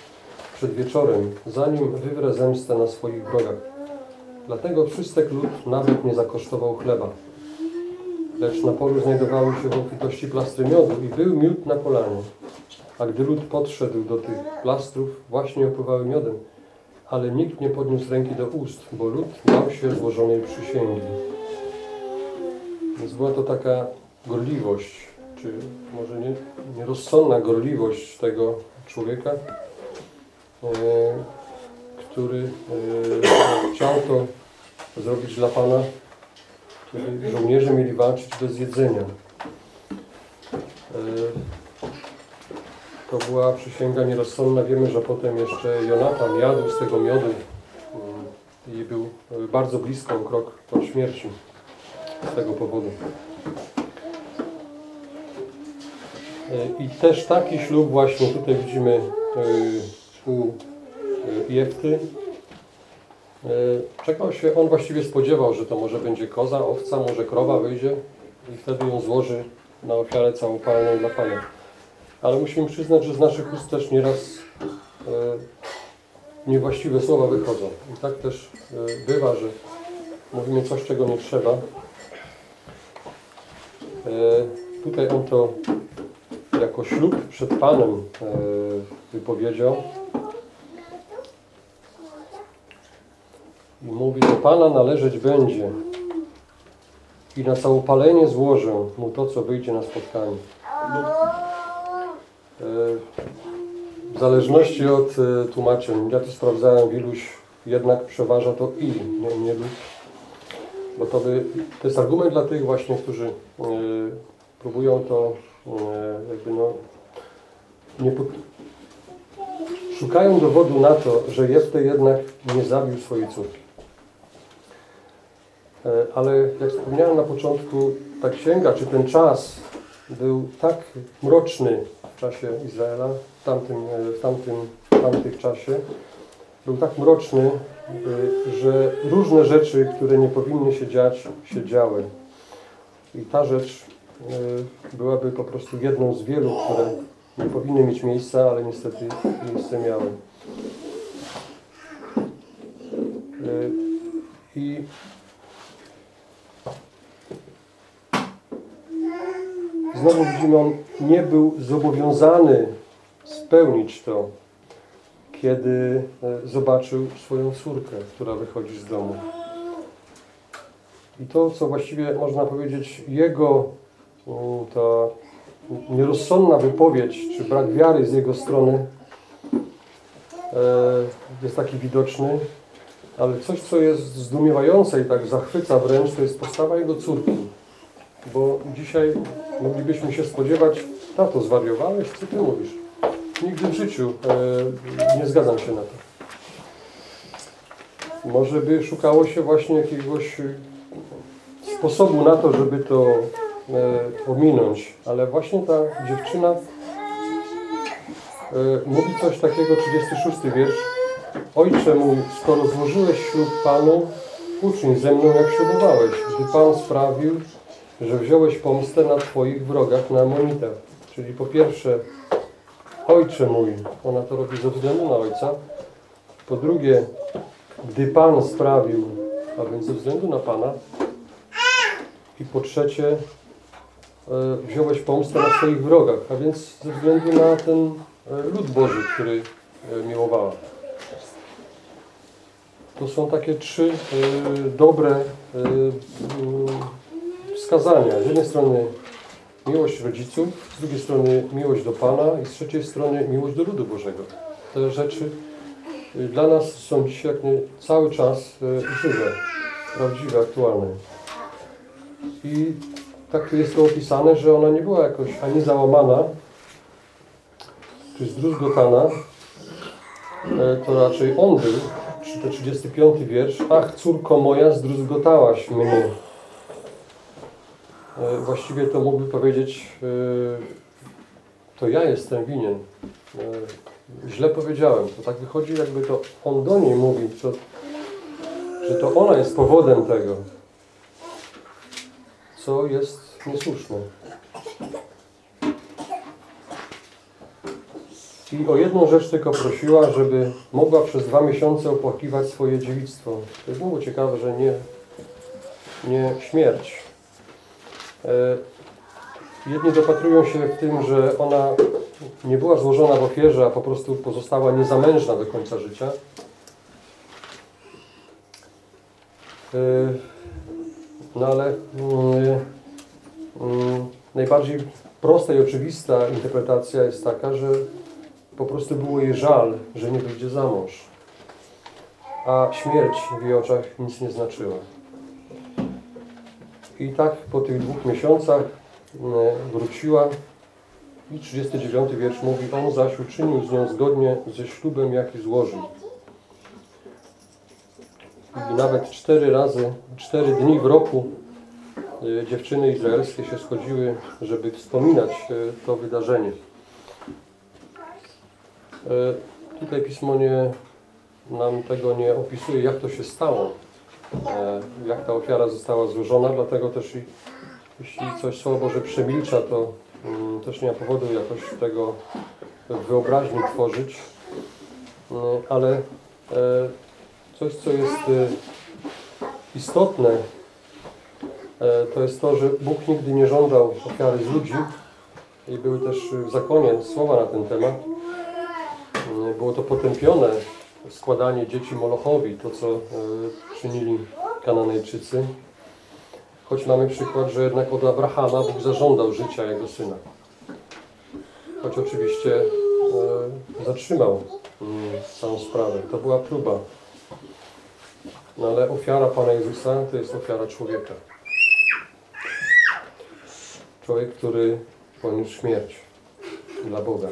przed wieczorem, zanim wywrę zemstę na swoich wrogach. Dlatego wszystek lud nawet nie zakosztował chleba. Lecz na polu znajdowały się w obfitości plastry miodu i był miód na polanie. A gdy lud podszedł do tych plastrów, właśnie opływały miodem, ale nikt nie podniósł ręki do ust, bo lud bał się złożonej przysięgi. Więc była to taka gorliwość, czy może nie, nierozsądna gorliwość tego człowieka, e, który e, chciał to zrobić dla Pana, kiedy żołnierze mieli walczyć bez jedzenia. E, to była przysięga nierozsądna. Wiemy, że potem jeszcze Jonatan jadł z tego miodu mm, i był bardzo blisko, o krok od śmierci z tego powodu. E, I też taki ślub właśnie tutaj widzimy e, u e, Jefty. Czekał się, on właściwie spodziewał, że to może będzie koza, owca, może krowa wyjdzie i wtedy ją złoży na ofiarę całopalną dla Pana. Ale musimy przyznać, że z naszych ust też nieraz niewłaściwe słowa wychodzą. I tak też bywa, że mówimy coś, czego nie trzeba. Tutaj on to jako ślub przed Panem e, wypowiedział. I mówi, do Pana należeć będzie i na całopalenie złożę mu to, co wyjdzie na spotkanie. E, W zależności od e, tłumaczeń, ja to sprawdzałem, iluś jednak przeważa to i, nie, nie. Bo to, by, to jest argument dla tych właśnie, którzy próbują to jakby no, nie szukają dowodu na to, że Jefte jednak nie zabił swojej córki. E, Ale jak wspomniałem na początku, ta księga, czy ten czas był tak mroczny w czasie Izraela, w tamtym, e, w tamtym, w tamtych czasie, był tak mroczny, e, że różne rzeczy, które nie powinny się dziać, się działy. I ta rzecz e, byłaby po prostu jedną z wielu, które nie powinny mieć miejsca, ale niestety miejsce miały. E, I Znowu widzimy, on nie był zobowiązany spełnić to, kiedy e, zobaczył swoją córkę, która wychodzi z domu. I to, co właściwie można powiedzieć, jego ta nierozsądna wypowiedź, czy brak wiary z jego strony e, jest taki widoczny, ale coś, co jest zdumiewające i tak zachwyca wręcz, to jest postawa jego córki. Bo dzisiaj moglibyśmy się spodziewać, tato, zwariowałeś? Co ty mówisz? Nigdy w życiu e, nie zgadzam się na to. Może by szukało się właśnie jakiegoś sposobu na to, żeby to ominąć, ale właśnie ta dziewczyna e, mówi coś takiego, 36 wiersz. Ojcze mój, skoro złożyłeś ślub Panu, uczyń ze mną jak ślubowałeś, gdy Pan sprawił, że wziąłeś pomstę na Twoich wrogach na Amonitach. Czyli po pierwsze, Ojcze mój, ona to robi ze względu na Ojca. Po drugie, gdy Pan sprawił, a więc ze względu na Pana. I po trzecie, e, wziąłeś pomstę na swoich wrogach, a więc ze względu na ten e, lud Boży, który e, miłowała. To są takie trzy e, dobre e, mm, wskazania. Z jednej strony miłość rodziców, z drugiej strony miłość do Pana i z trzeciej strony miłość do ludu Bożego. Te rzeczy dla nas są dzisiaj jak nie, cały czas żywe, prawdziwe, aktualne. I tak tu jest to opisane, że ona nie była jakoś ani załamana, czy zdruzgotana, e, to raczej on był, czy to 35 wiersz, ach córko moja, zdruzgotałaś mnie. E, Właściwie to mógłby powiedzieć, e, to ja jestem winien. Źle powiedziałem. To tak wychodzi, jakby to on do niej mówi, co, że to ona jest powodem tego, co jest niesłuszne. I o jedną rzecz tylko prosiła, żeby mogła przez dwa miesiące opłakiwać swoje dziewictwo. To jest było ciekawe, że nie, nie śmierć. E, Jedni dopatrują się w tym, że ona nie była złożona w ofierze, a po prostu pozostała niezamężna do końca życia. E, No ale mm, najbardziej prosta i oczywista interpretacja jest taka, że po prostu było jej żal, że nie wyjdzie za mąż. A śmierć w jej oczach nic nie znaczyła. I tak po tych dwóch miesiącach e, wróciła i 39 wiersz mówi, on zaś uczynił z nią zgodnie ze ślubem, jaki złożył. I nawet cztery razy, cztery dni w roku dziewczyny izraelskie się schodziły, żeby wspominać e, to wydarzenie. E, Tutaj Pismo nie, nam tego nie opisuje, jak to się stało, jak ta ofiara została złożona, dlatego też jeśli coś Słowo Boże przemilcza, to mm, też nie ma powodu jakoś tego wyobraźni tworzyć, ale coś, co jest istotne, to jest to, że Bóg nigdy nie żądał ofiary z ludzi i były też w zakonie słowa na ten temat. Mm, Było to potępione, składanie dzieci Molochowi, to co e, czynili Kananejczycy. Choć mamy przykład, że jednak od Abrahama Bóg zażądał życia jego syna. Choć oczywiście e, zatrzymał mm, całą sprawę. To była próba. No ale ofiara Pana Jezusa to jest ofiara człowieka. Człowiek, który poniósł śmierć dla Boga.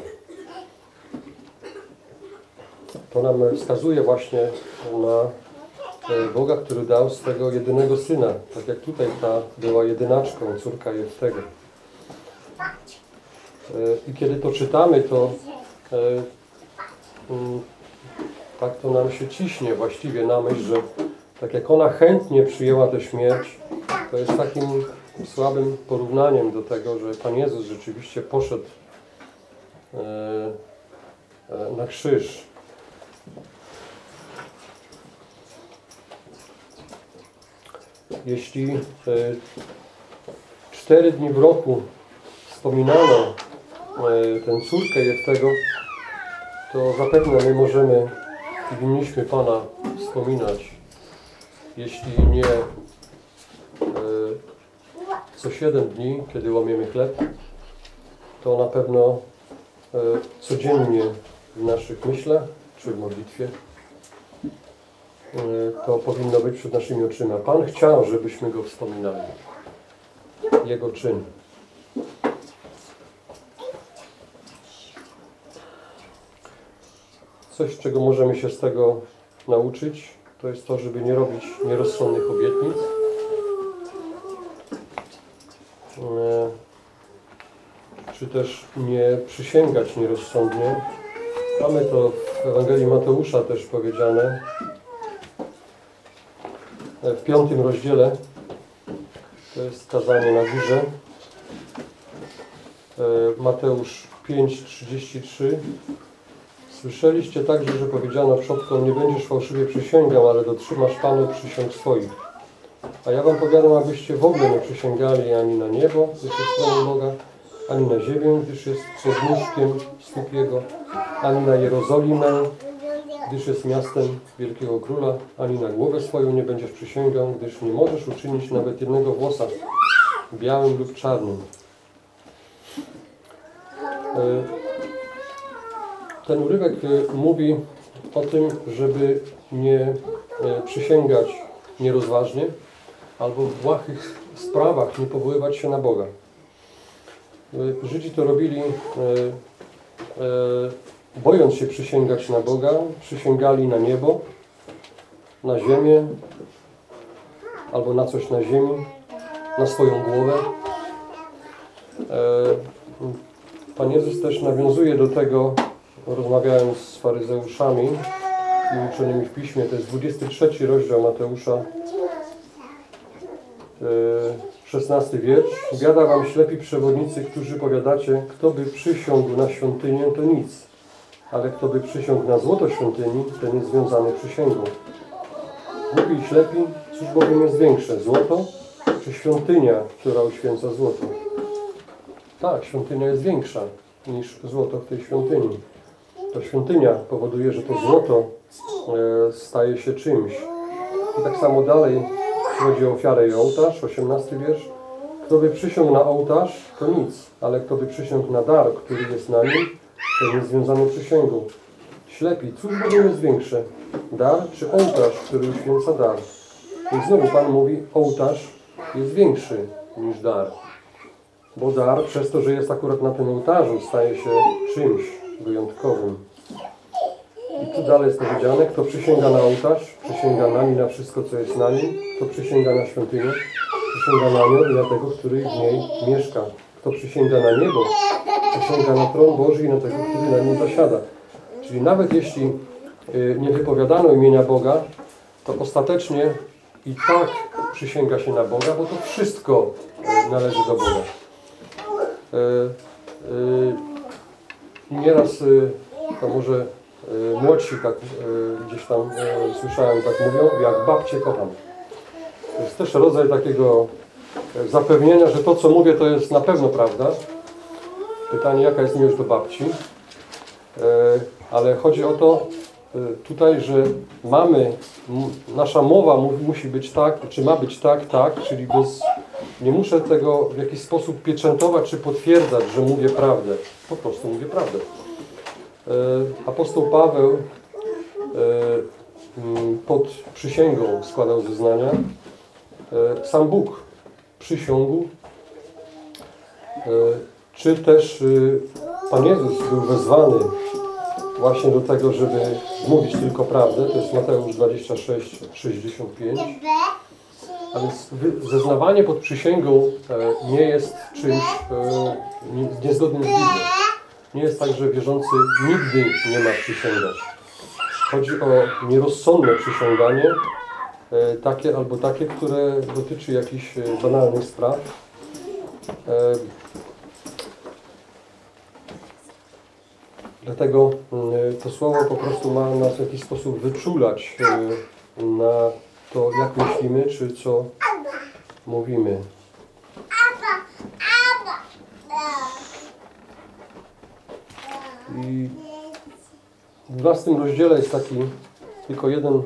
To nam wskazuje właśnie na e, Boga, który dał swego jedynego syna. Tak jak tutaj ta była jedynaczką, córka Jeftego. E, I kiedy to czytamy, to e, mm, tak to nam się ciśnie właściwie na myśl, że tak jak ona chętnie przyjęła tę śmierć, to jest takim słabym porównaniem do tego, że Pan Jezus rzeczywiście poszedł e, e, na krzyż. Jeśli e, cztery dni w roku wspominano tę córkę Jeftego, to zapewne my możemy i winniśmy Pana wspominać, jeśli nie co 7 dni, kiedy łamiemy chleb, to na pewno e, codziennie w naszych myślach czy w modlitwie e, to powinno być przed naszymi oczyma. Pan chciał, żebyśmy Go wspominali. Jego czyn. Coś, czego możemy się z tego nauczyć, to jest to, żeby nie robić nierozsądnych obietnic. E, Czy też nie przysięgać nierozsądnie. Mamy to w Ewangelii Mateusza też powiedziane. W piątym rozdziale to jest kazanie na górze. E, Mateusz 5:33 Słyszeliście także, że powiedziano przodkom, nie będziesz fałszywie przysięgał, ale dotrzymasz Panu przysiąg swoich. A ja wam powiadam, abyście w ogóle nie przysięgali ani na niebo, gdyż jest stroną Boga, ani na ziemię, gdyż jest podnóżkiem stóp Jego, ani na Jerozolimę, gdyż jest miastem wielkiego króla, ani na głowę swoją nie będziesz przysięgał, gdyż nie możesz uczynić nawet jednego włosa białym lub czarnym. E, ten urywek e, mówi o tym, żeby nie e, przysięgać nierozważnie albo w błahych sprawach nie powoływać się na Boga. E, Żydzi to robili e, e, bojąc się przysięgać na Boga, przysięgali na niebo, na ziemię albo na coś na ziemi, na swoją głowę. E, Pan Jezus też nawiązuje do tego, rozmawiałem z faryzeuszami i uczonymi w piśmie, to jest 23 rozdział Mateusza, 16 wiersz. Biada wam ślepi przewodnicy, którzy powiadacie, kto by przysiągł na świątynię, to nic, ale kto by przysiągł na złoto świątyni, ten jest związany przysięgą. Głupi i ślepi, cóż bowiem jest większe, złoto czy świątynia, która uświęca złoto? Tak, świątynia jest większa niż złoto w tej świątyni. To świątynia powoduje, że to złoto e, staje się czymś. I tak samo dalej chodzi o ofiarę i ołtarz, 18 wiersz. Kto by przysiągł na ołtarz, to nic, ale kto by przysiągł na dar, który jest na nim, ten jest związany przysięgą. Ślepi, cóż bowiem jest większe, dar czy ołtarz, który uświęca dar? Więc znowu Pan mówi, ołtarz jest większy niż dar. Bo dar, przez to, że jest akurat na tym ołtarzu, staje się czymś wyjątkowym. I tu dalej jest powiedziane, kto przysięga na ołtarz, przysięga na nim, na wszystko, co jest na nim, kto przysięga na świątynię, przysięga na nią i na tego, który w niej mieszka. Kto przysięga na niebo, przysięga na tron Boży i na tego, który na nim zasiada. Czyli nawet jeśli y, nie wypowiadano imienia Boga, to ostatecznie i tak przysięga się na Boga, bo to wszystko y, należy do Boga. E, Nieraz to może młodsi tak e, gdzieś tam e, słyszałem tak mówią, jak babcie kocham. To jest też rodzaj takiego e, zapewnienia, że to co mówię to jest na pewno prawda. Pytanie jaka jest miłość do babci. E, Ale chodzi o to e, tutaj, że mamy, nasza mowa mu- musi być tak, czy ma być tak, tak, czyli bez nie muszę tego w jakiś sposób pieczętować czy potwierdzać, że mówię prawdę. Po prostu mówię prawdę. E, Apostoł Paweł e, pod przysięgą składał zeznania. E, Sam Bóg przysiągł. Czy też e, Pan Jezus był wezwany właśnie do tego, żeby mówić tylko prawdę. To jest Mateusz 26, 65. A więc zeznawanie pod przysięgą nie jest czymś nie- niezgodnym z Biblią. Nie jest tak, że wierzący nigdy nie ma przysięgać. Chodzi o nierozsądne przysiąganie, e, takie albo takie, które dotyczy jakichś e, banalnych spraw. E, Dlatego mm, to słowo po prostu ma nas w jakiś sposób wyczulać na to, jak myślimy, czy co mówimy. I w 12 rozdziale jest taki tylko jeden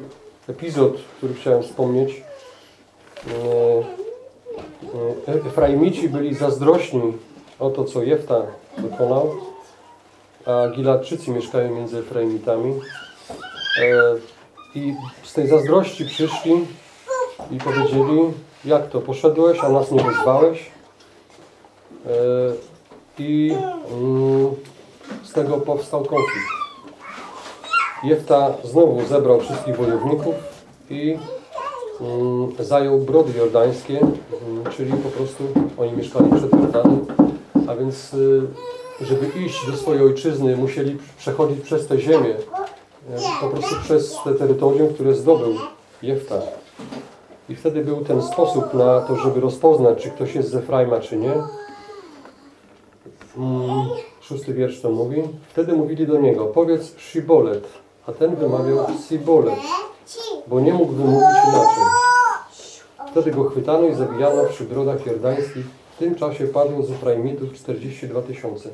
epizod, który chciałem wspomnieć. E, e, Efraimici byli zazdrośni o to, co Jefta dokonał, a Giladczycy mieszkają między Efraimitami. E, I z tej zazdrości przyszli i powiedzieli, jak to, poszedłeś, a nas nie wezwałeś? I mm, z tego powstał konflikt. Jefta znowu zebrał wszystkich wojowników i mm, zajął brody jordańskie, mm, czyli po prostu oni mieszkali przed Jordanem, a więc y, żeby iść do swojej ojczyzny musieli przechodzić przez tę ziemię, y, po prostu przez te terytorium, które zdobył Jefta. I wtedy był ten sposób na to, żeby rozpoznać, czy ktoś jest z Efraima, czy nie. Szósty wiersz to mówi. Wtedy mówili do niego, powiedz Shibolet, a ten wymawiał Sibolet, bo nie mógł wymówić inaczej. Wtedy go chwytano i zabijano przy brodach jordańskich. W tym czasie padło z Efraimitów 42 tysiące.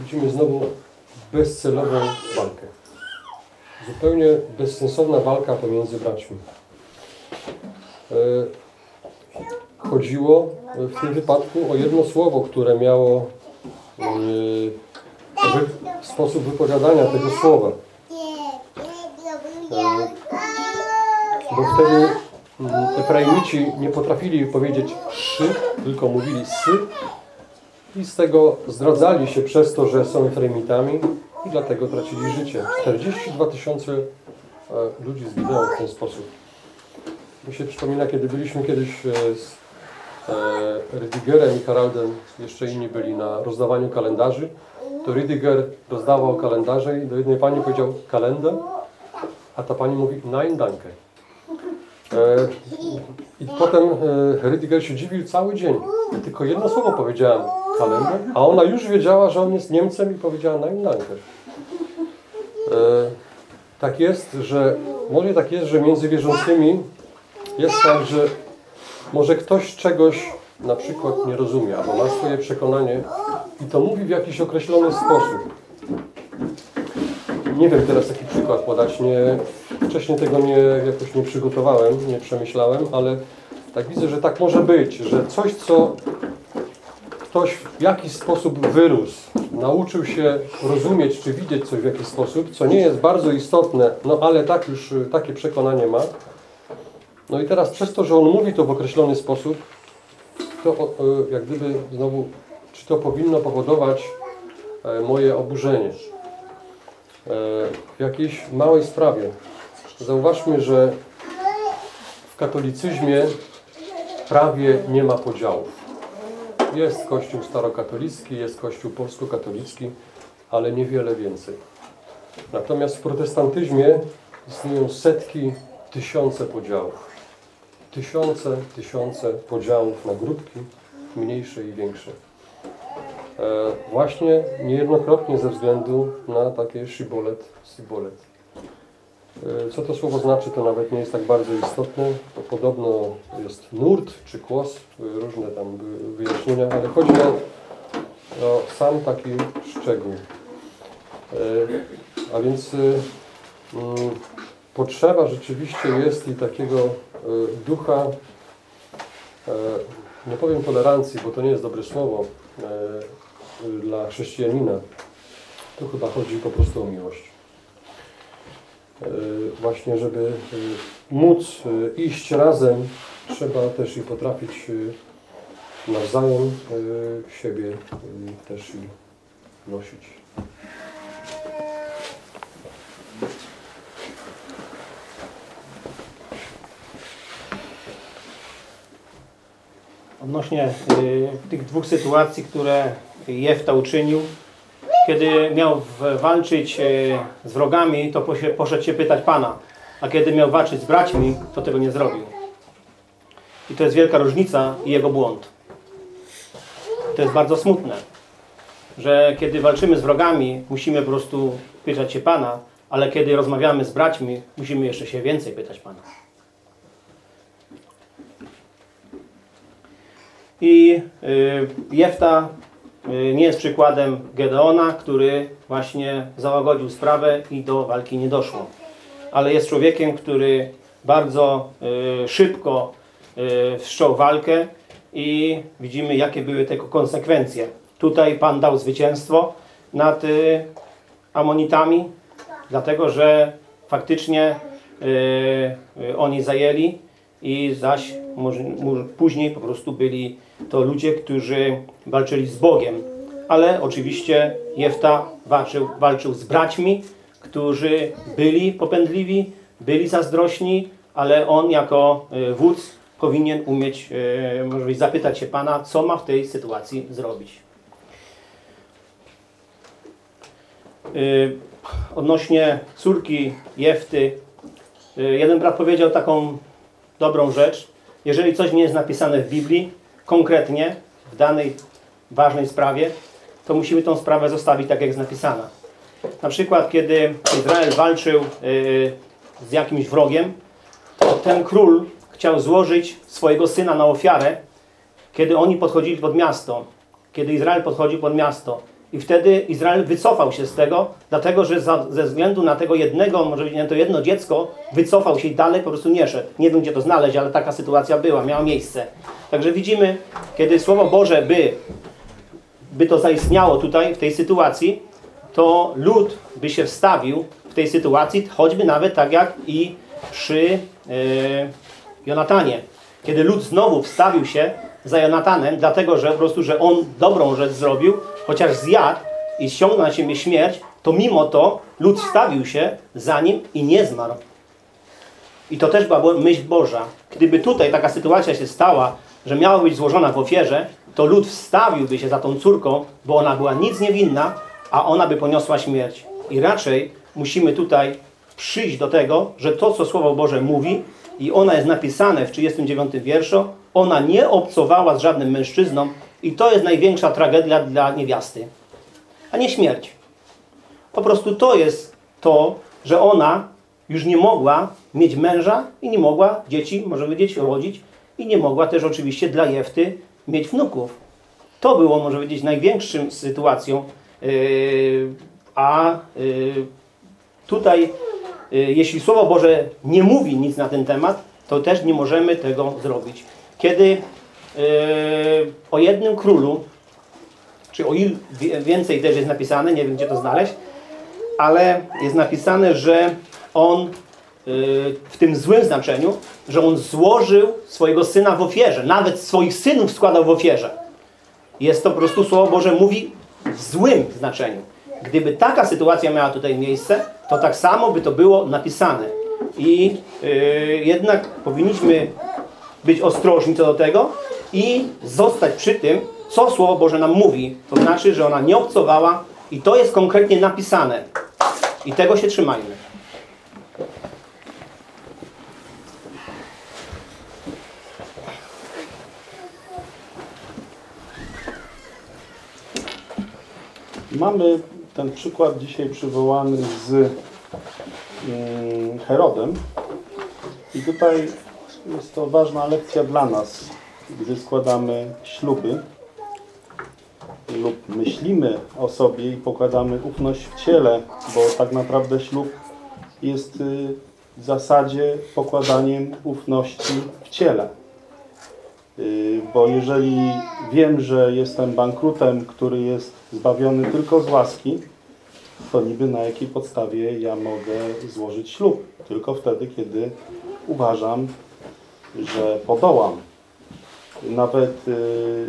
Widzimy znowu bezcelową walkę. Zupełnie bezsensowna walka pomiędzy braćmi. E, Chodziło w tym wypadku o jedno słowo, które miało wy, sposób wypowiadania tego słowa. Bo wtedy mm, Efraimici nie potrafili powiedzieć szy, tylko mówili sy i z tego zdradzali się przez to, że są Efraimitami i dlatego tracili życie. 42 tysiące e, ludzi zginęło w ten sposób. Mi się przypomina, kiedy byliśmy kiedyś e, Rydigerem i Haraldem, jeszcze inni byli na rozdawaniu kalendarzy, to Rydiger rozdawał kalendarze i do jednej pani powiedział kalendarz, a ta pani mówi nein danke. E, I potem e, Rydiger się dziwił cały dzień. Tylko jedno słowo powiedziałem kalendarz, a ona już wiedziała, że on jest Niemcem i powiedziała nein danke. E, tak jest, że może tak jest, że między wierzącymi jest tak, że może ktoś czegoś na przykład nie rozumie, albo ma swoje przekonanie i to mówi w jakiś określony sposób. Nie wiem teraz taki przykład podać, nie, wcześniej tego nie, jakoś nie przygotowałem, nie przemyślałem, ale tak widzę, że tak może być, że coś, co ktoś w jakiś sposób wyrósł, nauczył się rozumieć czy widzieć coś w jakiś sposób, co nie jest bardzo istotne, no ale tak już takie przekonanie ma. No i teraz przez to, że on mówi to w określony sposób, to y, jak gdyby znowu, czy to powinno powodować e, moje oburzenie e, w jakiejś małej sprawie. Zauważmy, że w katolicyzmie prawie nie ma podziałów. Jest kościół starokatolicki, jest kościół polskokatolicki, ale niewiele więcej. Natomiast w protestantyzmie istnieją setki, tysiące podziałów. Tysiące, tysiące podziałów na grupki, mniejsze i większe. E, właśnie niejednokrotnie ze względu na takie shibolet, sibolet. E, Co to słowo znaczy, to nawet nie jest tak bardzo istotne. To podobno jest nurt czy kłos, były różne tam wyjaśnienia, ale chodzi o, o sam taki szczegół. E, A więc mm, potrzeba rzeczywiście jest i takiego ducha, e, nie powiem tolerancji, bo to nie jest dobre słowo y, dla chrześcijanina. Tu chyba chodzi po prostu o miłość. Właśnie, żeby y, móc y, iść razem, trzeba też i potrafić y, nawzajem y, siebie y, też i nosić. Odnośnie y, tych dwóch sytuacji, które Jefta uczynił. Kiedy miał walczyć y, z wrogami, to poszedł się pytać Pana, a kiedy miał walczyć z braćmi, to tego nie zrobił. I to jest wielka różnica i jego błąd. To jest bardzo smutne, że kiedy walczymy z wrogami, musimy po prostu pytać się Pana, ale kiedy rozmawiamy z braćmi, musimy jeszcze się więcej pytać Pana. I y, Jefta y, nie jest przykładem Gedeona, który właśnie załagodził sprawę i do walki nie doszło. Ale jest człowiekiem, który bardzo y, szybko wszczął walkę i widzimy, jakie były tego konsekwencje. Tutaj Pan dał zwycięstwo nad Amonitami, dlatego że faktycznie oni zajęli i zaś później po prostu byli to ludzie, którzy walczyli z Bogiem. Ale oczywiście Jefta walczył, walczył z braćmi, którzy byli popędliwi, byli zazdrośni, ale on jako y, wódz powinien umieć, y, może być, zapytać się Pana, co ma w tej sytuacji zrobić. Y, Odnośnie córki Jefty, jeden brat powiedział taką dobrą rzecz. Jeżeli coś nie jest napisane w Biblii, konkretnie, w danej ważnej sprawie, to musimy tą sprawę zostawić tak, jak jest napisana. Na przykład, kiedy Izrael walczył y, z jakimś wrogiem, to ten król chciał złożyć swojego syna na ofiarę, kiedy oni podchodzili pod miasto, kiedy Izrael podchodził pod miasto. I wtedy Izrael wycofał się z tego, dlatego że za, ze względu na tego jednego, może być to jedno dziecko, wycofał się i dalej po prostu nie szedł. Nie wiem, gdzie to znaleźć, ale taka sytuacja była, miała miejsce. Także widzimy, kiedy Słowo Boże by, by to zaistniało tutaj, w tej sytuacji, to lud by się wstawił w tej sytuacji, choćby nawet tak jak i przy e, Jonatanie. Kiedy lud znowu wstawił się za Jonatanem, dlatego że po prostu, że on dobrą rzecz zrobił, chociaż zjadł i ściągnął na siebie śmierć, to mimo to lud wstawił się za nim i nie zmarł. I to też była myśl Boża. Gdyby tutaj taka sytuacja się stała, że miała być złożona w ofierze, to lud wstawiłby się za tą córką, bo ona była nic niewinna, a ona by poniosła śmierć. I raczej musimy tutaj przyjść do tego, że to, co Słowo Boże mówi, i ona jest napisane w 39 wierszu, ona nie obcowała z żadnym mężczyzną i to jest największa tragedia dla niewiasty, a nie śmierć. Po prostu to jest to, że ona już nie mogła mieć męża i nie mogła dzieci, może powiedzieć, rodzić i nie mogła też oczywiście dla Jefty mieć wnuków. To było, może powiedzieć, największą sytuacją, yy, a yy, tutaj, yy, jeśli Słowo Boże nie mówi nic na ten temat, to też nie możemy tego zrobić. Kiedy yy, o jednym królu, czy o il więcej też jest napisane, nie wiem gdzie to znaleźć, ale jest napisane, że on y, w tym złym znaczeniu, że on złożył swojego syna w ofierze. Nawet swoich synów składał w ofierze. Jest to po prostu Słowo Boże mówi w złym znaczeniu. Gdyby taka sytuacja miała tutaj miejsce, to tak samo by to było napisane. I y, jednak powinniśmy być ostrożni co do tego i zostać przy tym, co Słowo Boże nam mówi. To znaczy, że ona nie obcowała i to jest konkretnie napisane. I tego się trzymajmy. Mamy ten przykład dzisiaj przywołany z mm, Herodem. I tutaj jest to ważna lekcja dla nas, gdy składamy śluby lub myślimy o sobie i pokładamy ufność w ciele, bo tak naprawdę ślub jest y, w zasadzie pokładaniem ufności w ciele. Y, Bo jeżeli wiem, że jestem bankrutem, który jest zbawiony tylko z łaski, to niby na jakiej podstawie ja mogę złożyć ślub? Tylko wtedy, kiedy uważam, że podołam. Nawet y,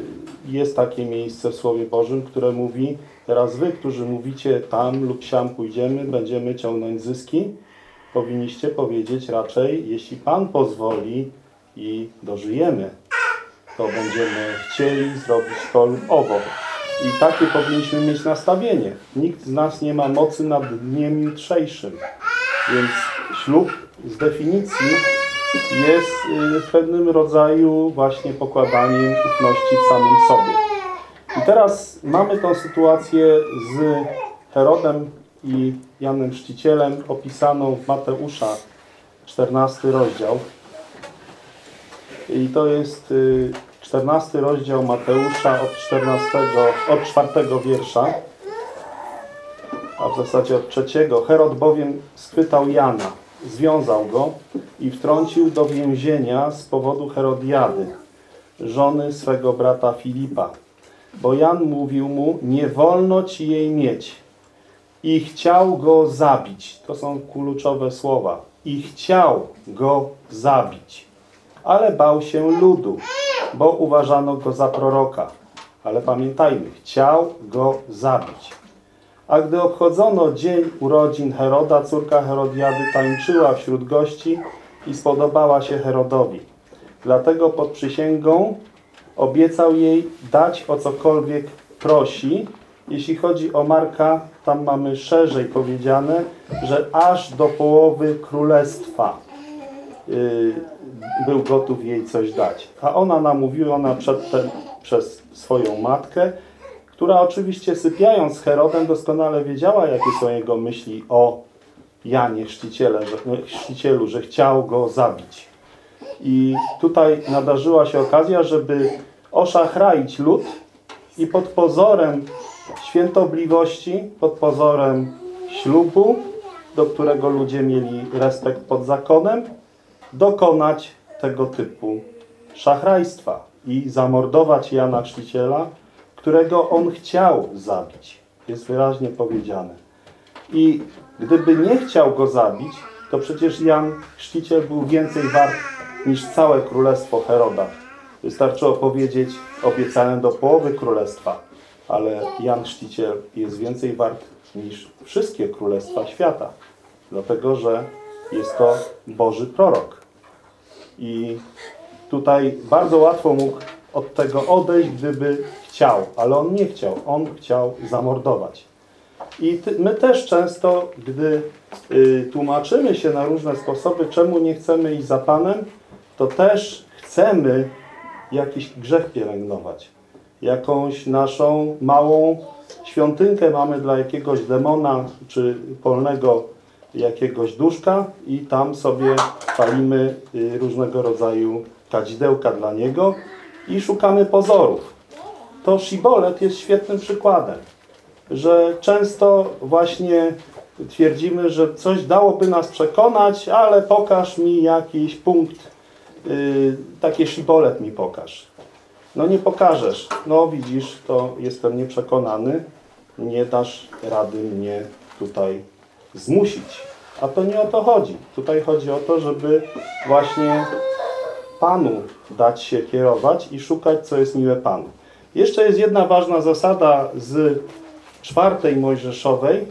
jest takie miejsce w Słowie Bożym, które mówi, teraz wy, którzy mówicie tam lub siam pójdziemy, będziemy ciągnąć zyski, powinniście powiedzieć raczej, jeśli Pan pozwoli i dożyjemy to będziemy chcieli zrobić to lub owo. I takie powinniśmy mieć nastawienie. Nikt z nas nie ma mocy nad dniem jutrzejszym. Więc ślub z definicji jest y, pewnym rodzaju właśnie pokładaniem ufności w samym sobie. I teraz mamy tą sytuację z Herodem i Janem Chrzcicielem opisaną w Mateusza 14 rozdział. I to jest y, 14 rozdział Mateusza od 14, od 4 wiersza, a w zasadzie od trzeciego. Herod bowiem schwytał Jana, związał go i wtrącił do więzienia z powodu Herodiady, żony swego brata Filipa. Bo Jan mówił mu, nie wolno ci jej mieć. I chciał go zabić. To są kluczowe słowa. I chciał go zabić. Ale bał się ludu, bo uważano go za proroka. Ale pamiętajmy, chciał go zabić. A gdy obchodzono dzień urodzin Heroda, córka Herodiady tańczyła wśród gości i spodobała się Herodowi. Dlatego pod przysięgą obiecał jej dać o cokolwiek prosi. Jeśli chodzi o Marka, tam mamy szerzej powiedziane, że aż do połowy królestwa yy, był gotów jej coś dać. A ona namówiona przedtem przez swoją matkę, która oczywiście sypiając z Herodem doskonale wiedziała, jakie są jego myśli o Janie no, Chrzcicielu, że chciał go zabić. I tutaj nadarzyła się okazja, żeby oszachraić lud i pod pozorem świętobliwości, pod pozorem ślubu, do którego ludzie mieli respekt pod zakonem, dokonać tego typu szachrajstwa i zamordować Jana Chrzciciela, którego on chciał zabić. Jest wyraźnie powiedziane. I gdyby nie chciał go zabić, to przecież Jan Chrzciciel był więcej wart niż całe królestwo Heroda. Wystarczyło powiedzieć, obiecałem do połowy królestwa, ale Jan Chrzciciel jest więcej wart niż wszystkie królestwa świata, dlatego że jest to Boży prorok. I tutaj bardzo łatwo mógł od tego odejść, gdyby chciał, ale on nie chciał, on chciał zamordować. I my też często, gdy y, tłumaczymy się na różne sposoby, czemu nie chcemy iść za Panem, to też chcemy jakiś grzech pielęgnować. Jakąś naszą małą świątynkę mamy dla jakiegoś demona czy polnego jakiegoś duszka i tam sobie palimy y, różnego rodzaju kadzidełka dla niego i szukamy pozorów. To shibolet jest świetnym przykładem, że często właśnie twierdzimy, że coś dałoby nas przekonać, ale pokaż mi jakiś punkt, yy, takie shibolet mi pokaż. No nie pokażesz. No widzisz, to jestem nieprzekonany, nie dasz rady mnie tutaj zmusić. A to nie o to chodzi. Tutaj chodzi o to, żeby właśnie Panu dać się kierować i szukać, co jest miłe Panu. Jeszcze jest jedna ważna zasada z czwartej Mojżeszowej,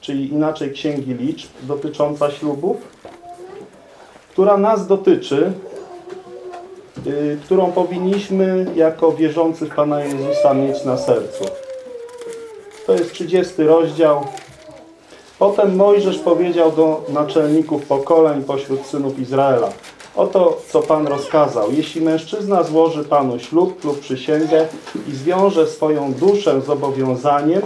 czyli inaczej Księgi Liczb, dotycząca ślubów, która nas dotyczy, yy, którą powinniśmy jako wierzący w Pana Jezusa mieć na sercu. To jest 30 rozdział. Potem Mojżesz powiedział do naczelników pokoleń pośród synów Izraela. Oto, co Pan rozkazał. Jeśli mężczyzna złoży Panu ślub lub przysięgę i zwiąże swoją duszę zobowiązaniem,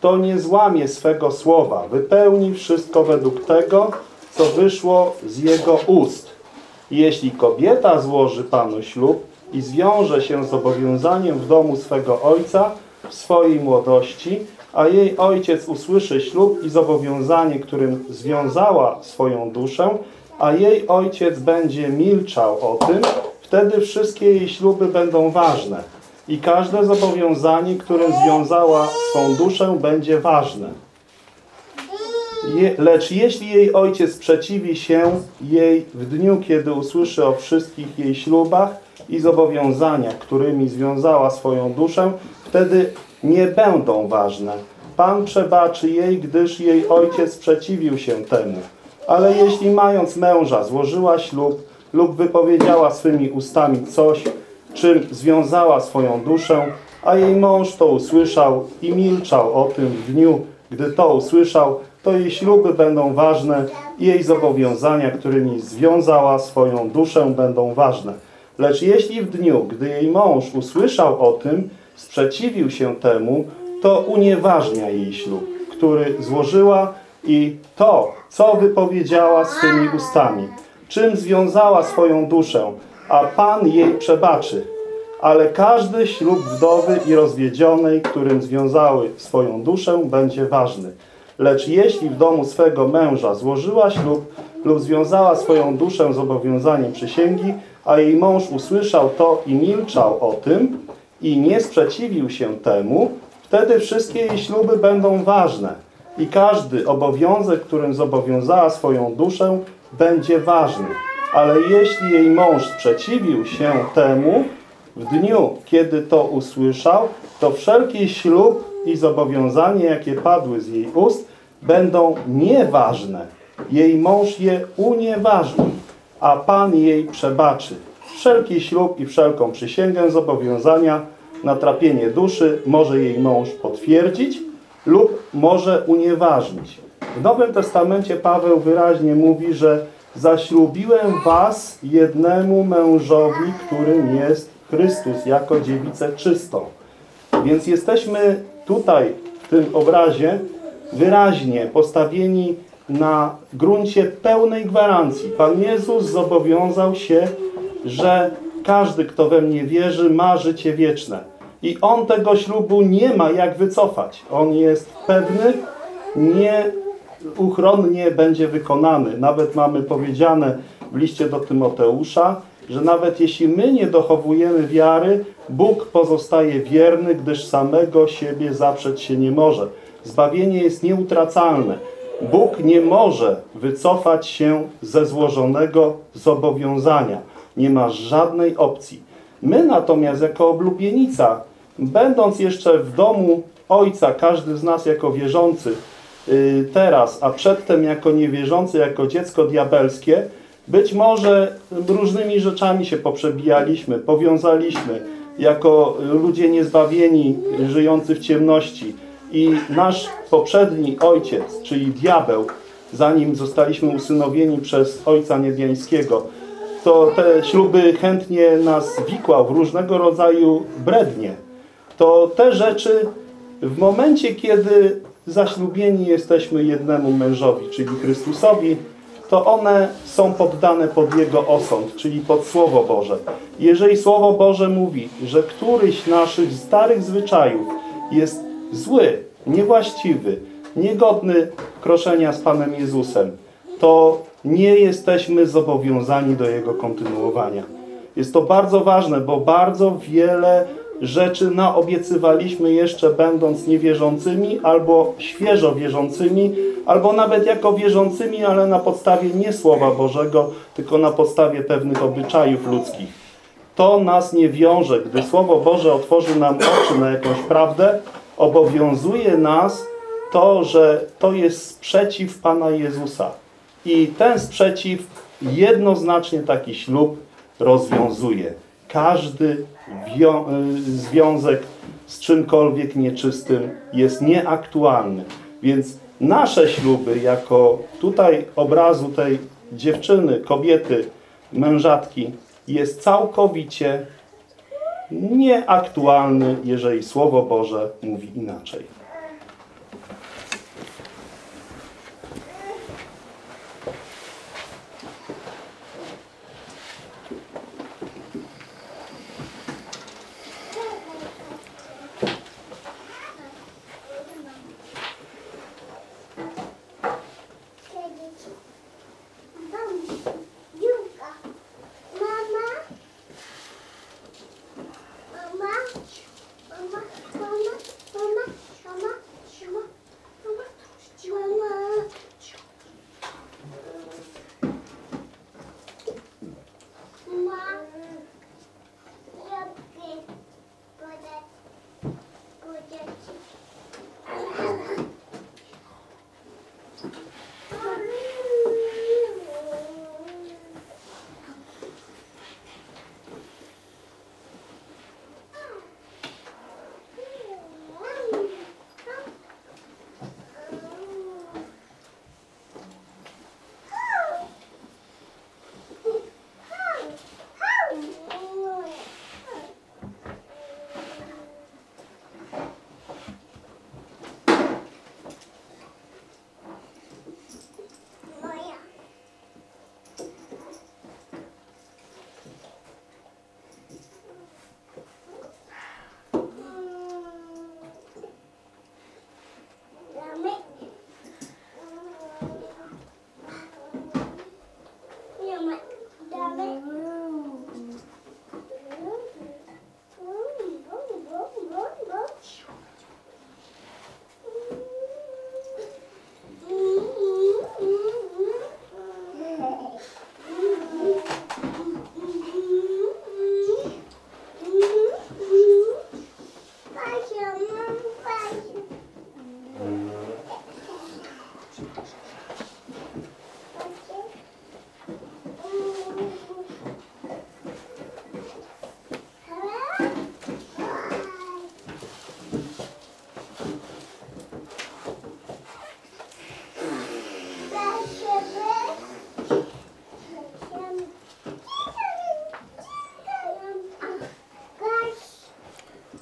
to nie złamie swego słowa. Wypełni wszystko według tego, co wyszło z jego ust. Jeśli kobieta złoży Panu ślub i zwiąże się zobowiązaniem w domu swego ojca w swojej młodości, a jej ojciec usłyszy ślub i zobowiązanie, którym związała swoją duszę, a jej ojciec będzie milczał o tym, wtedy wszystkie jej śluby będą ważne i każde zobowiązanie, którym związała swą duszę, będzie ważne. Je, lecz jeśli jej ojciec sprzeciwi się jej w dniu, kiedy usłyszy o wszystkich jej ślubach i zobowiązaniach, którymi związała swoją duszę, wtedy nie będą ważne. Pan przebaczy jej, gdyż jej ojciec sprzeciwił się temu. Ale jeśli mając męża złożyła ślub lub wypowiedziała swymi ustami coś, czym związała swoją duszę, a jej mąż to usłyszał i milczał o tym w dniu, gdy to usłyszał, to jej śluby będą ważne i jej zobowiązania, którymi związała swoją duszę, będą ważne. Lecz jeśli w dniu, gdy jej mąż usłyszał o tym, sprzeciwił się temu, to unieważnia jej ślub, który złożyła i to, co wypowiedziała swymi ustami, czym związała swoją duszę, a Pan jej przebaczy. Ale każdy ślub wdowy i rozwiedzionej, którym związały swoją duszę, będzie ważny. Lecz jeśli w domu swego męża złożyła ślub lub związała swoją duszę zobowiązaniem przysięgi, a jej mąż usłyszał to i milczał o tym i nie sprzeciwił się temu, wtedy wszystkie jej śluby będą ważne i każdy obowiązek, którym zobowiązała swoją duszę, będzie ważny. Ale jeśli jej mąż sprzeciwił się temu, w dniu, kiedy to usłyszał, to wszelki ślub i zobowiązanie, jakie padły z jej ust, będą nieważne. Jej mąż je unieważni, a Pan jej przebaczy. Wszelki ślub i wszelką przysięgę zobowiązania na trapienie duszy może jej mąż potwierdzić lub może unieważnić. W Nowym Testamencie Paweł wyraźnie mówi, że zaślubiłem was jednemu mężowi, którym jest Chrystus, jako dziewicę czystą. Więc jesteśmy tutaj w tym obrazie wyraźnie postawieni na gruncie pełnej gwarancji. Pan Jezus zobowiązał się, że każdy, kto we mnie wierzy, ma życie wieczne. I On tego ślubu nie ma jak wycofać. On jest pewny, nieuchronnie będzie wykonany. Nawet mamy powiedziane w liście do Tymoteusza, że nawet jeśli my nie dochowujemy wiary, Bóg pozostaje wierny, gdyż samego siebie zaprzeć się nie może. Zbawienie jest nieutracalne. Bóg nie może wycofać się ze złożonego zobowiązania. Nie ma żadnej opcji. My natomiast jako oblubienica, będąc jeszcze w domu Ojca, każdy z nas jako wierzący, y, teraz, a przedtem jako niewierzący, jako dziecko diabelskie, być może różnymi rzeczami się poprzebijaliśmy, powiązaliśmy jako ludzie niezbawieni, żyjący w ciemności. I nasz poprzedni ojciec, czyli diabeł, zanim zostaliśmy usynowieni przez ojca niebiańskiego, to te śluby chętnie nas wikłał w różnego rodzaju brednie. To te rzeczy w momencie, kiedy zaślubieni jesteśmy jednemu mężowi, czyli Chrystusowi, to one są poddane pod Jego osąd, czyli pod Słowo Boże. Jeżeli Słowo Boże mówi, że któryś naszych starych zwyczajów jest zły, niewłaściwy, niegodny kroszenia z Panem Jezusem, to nie jesteśmy zobowiązani do jego kontynuowania. Jest to bardzo ważne, bo bardzo wiele rzeczy naobiecywaliśmy jeszcze będąc niewierzącymi, albo świeżo wierzącymi, albo nawet jako wierzącymi, ale na podstawie nie Słowa Bożego, tylko na podstawie pewnych obyczajów ludzkich. To nas nie wiąże. Gdy Słowo Boże otworzy nam oczy na jakąś prawdę, obowiązuje nas to, że to jest sprzeciw Pana Jezusa. I ten sprzeciw jednoznacznie taki ślub rozwiązuje. Każdy y, związek z czymkolwiek nieczystym jest nieaktualny. Więc nasze śluby, jako tutaj obrazu tej dziewczyny, kobiety, mężatki, jest całkowicie nieaktualny, jeżeli Słowo Boże mówi inaczej.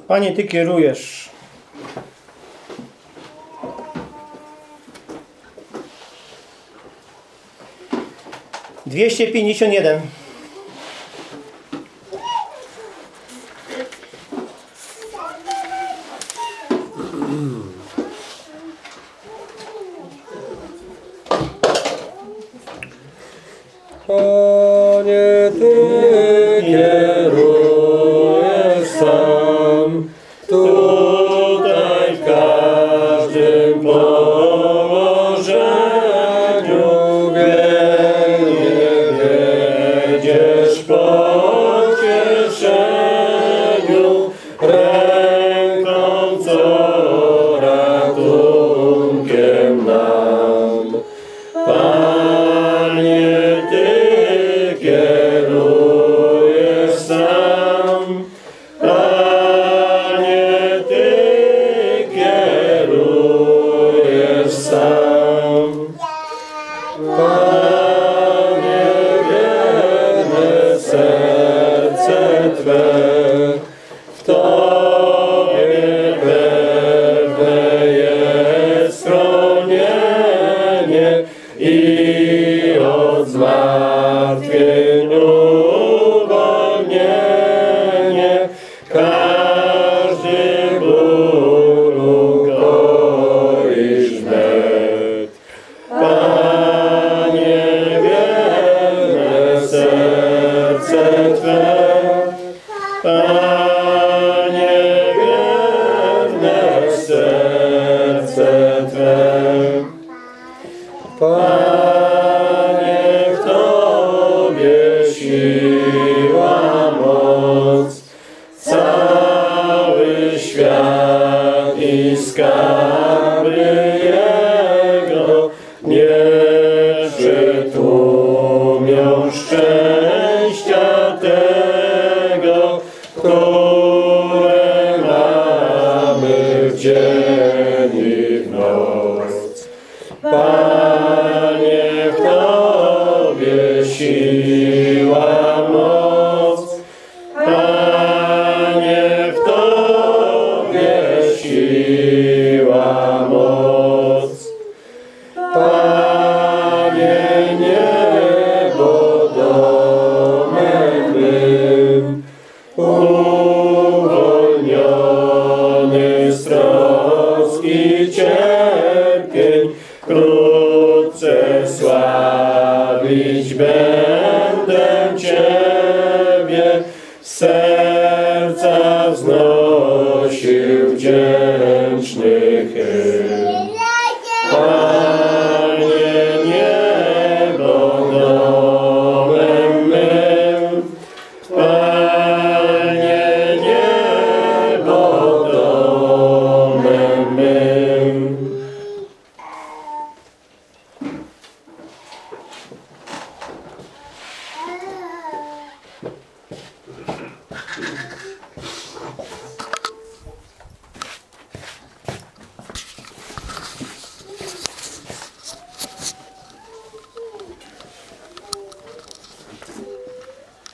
Panie, Ty kierujesz. Dwieście pięćdziesiąt jeden.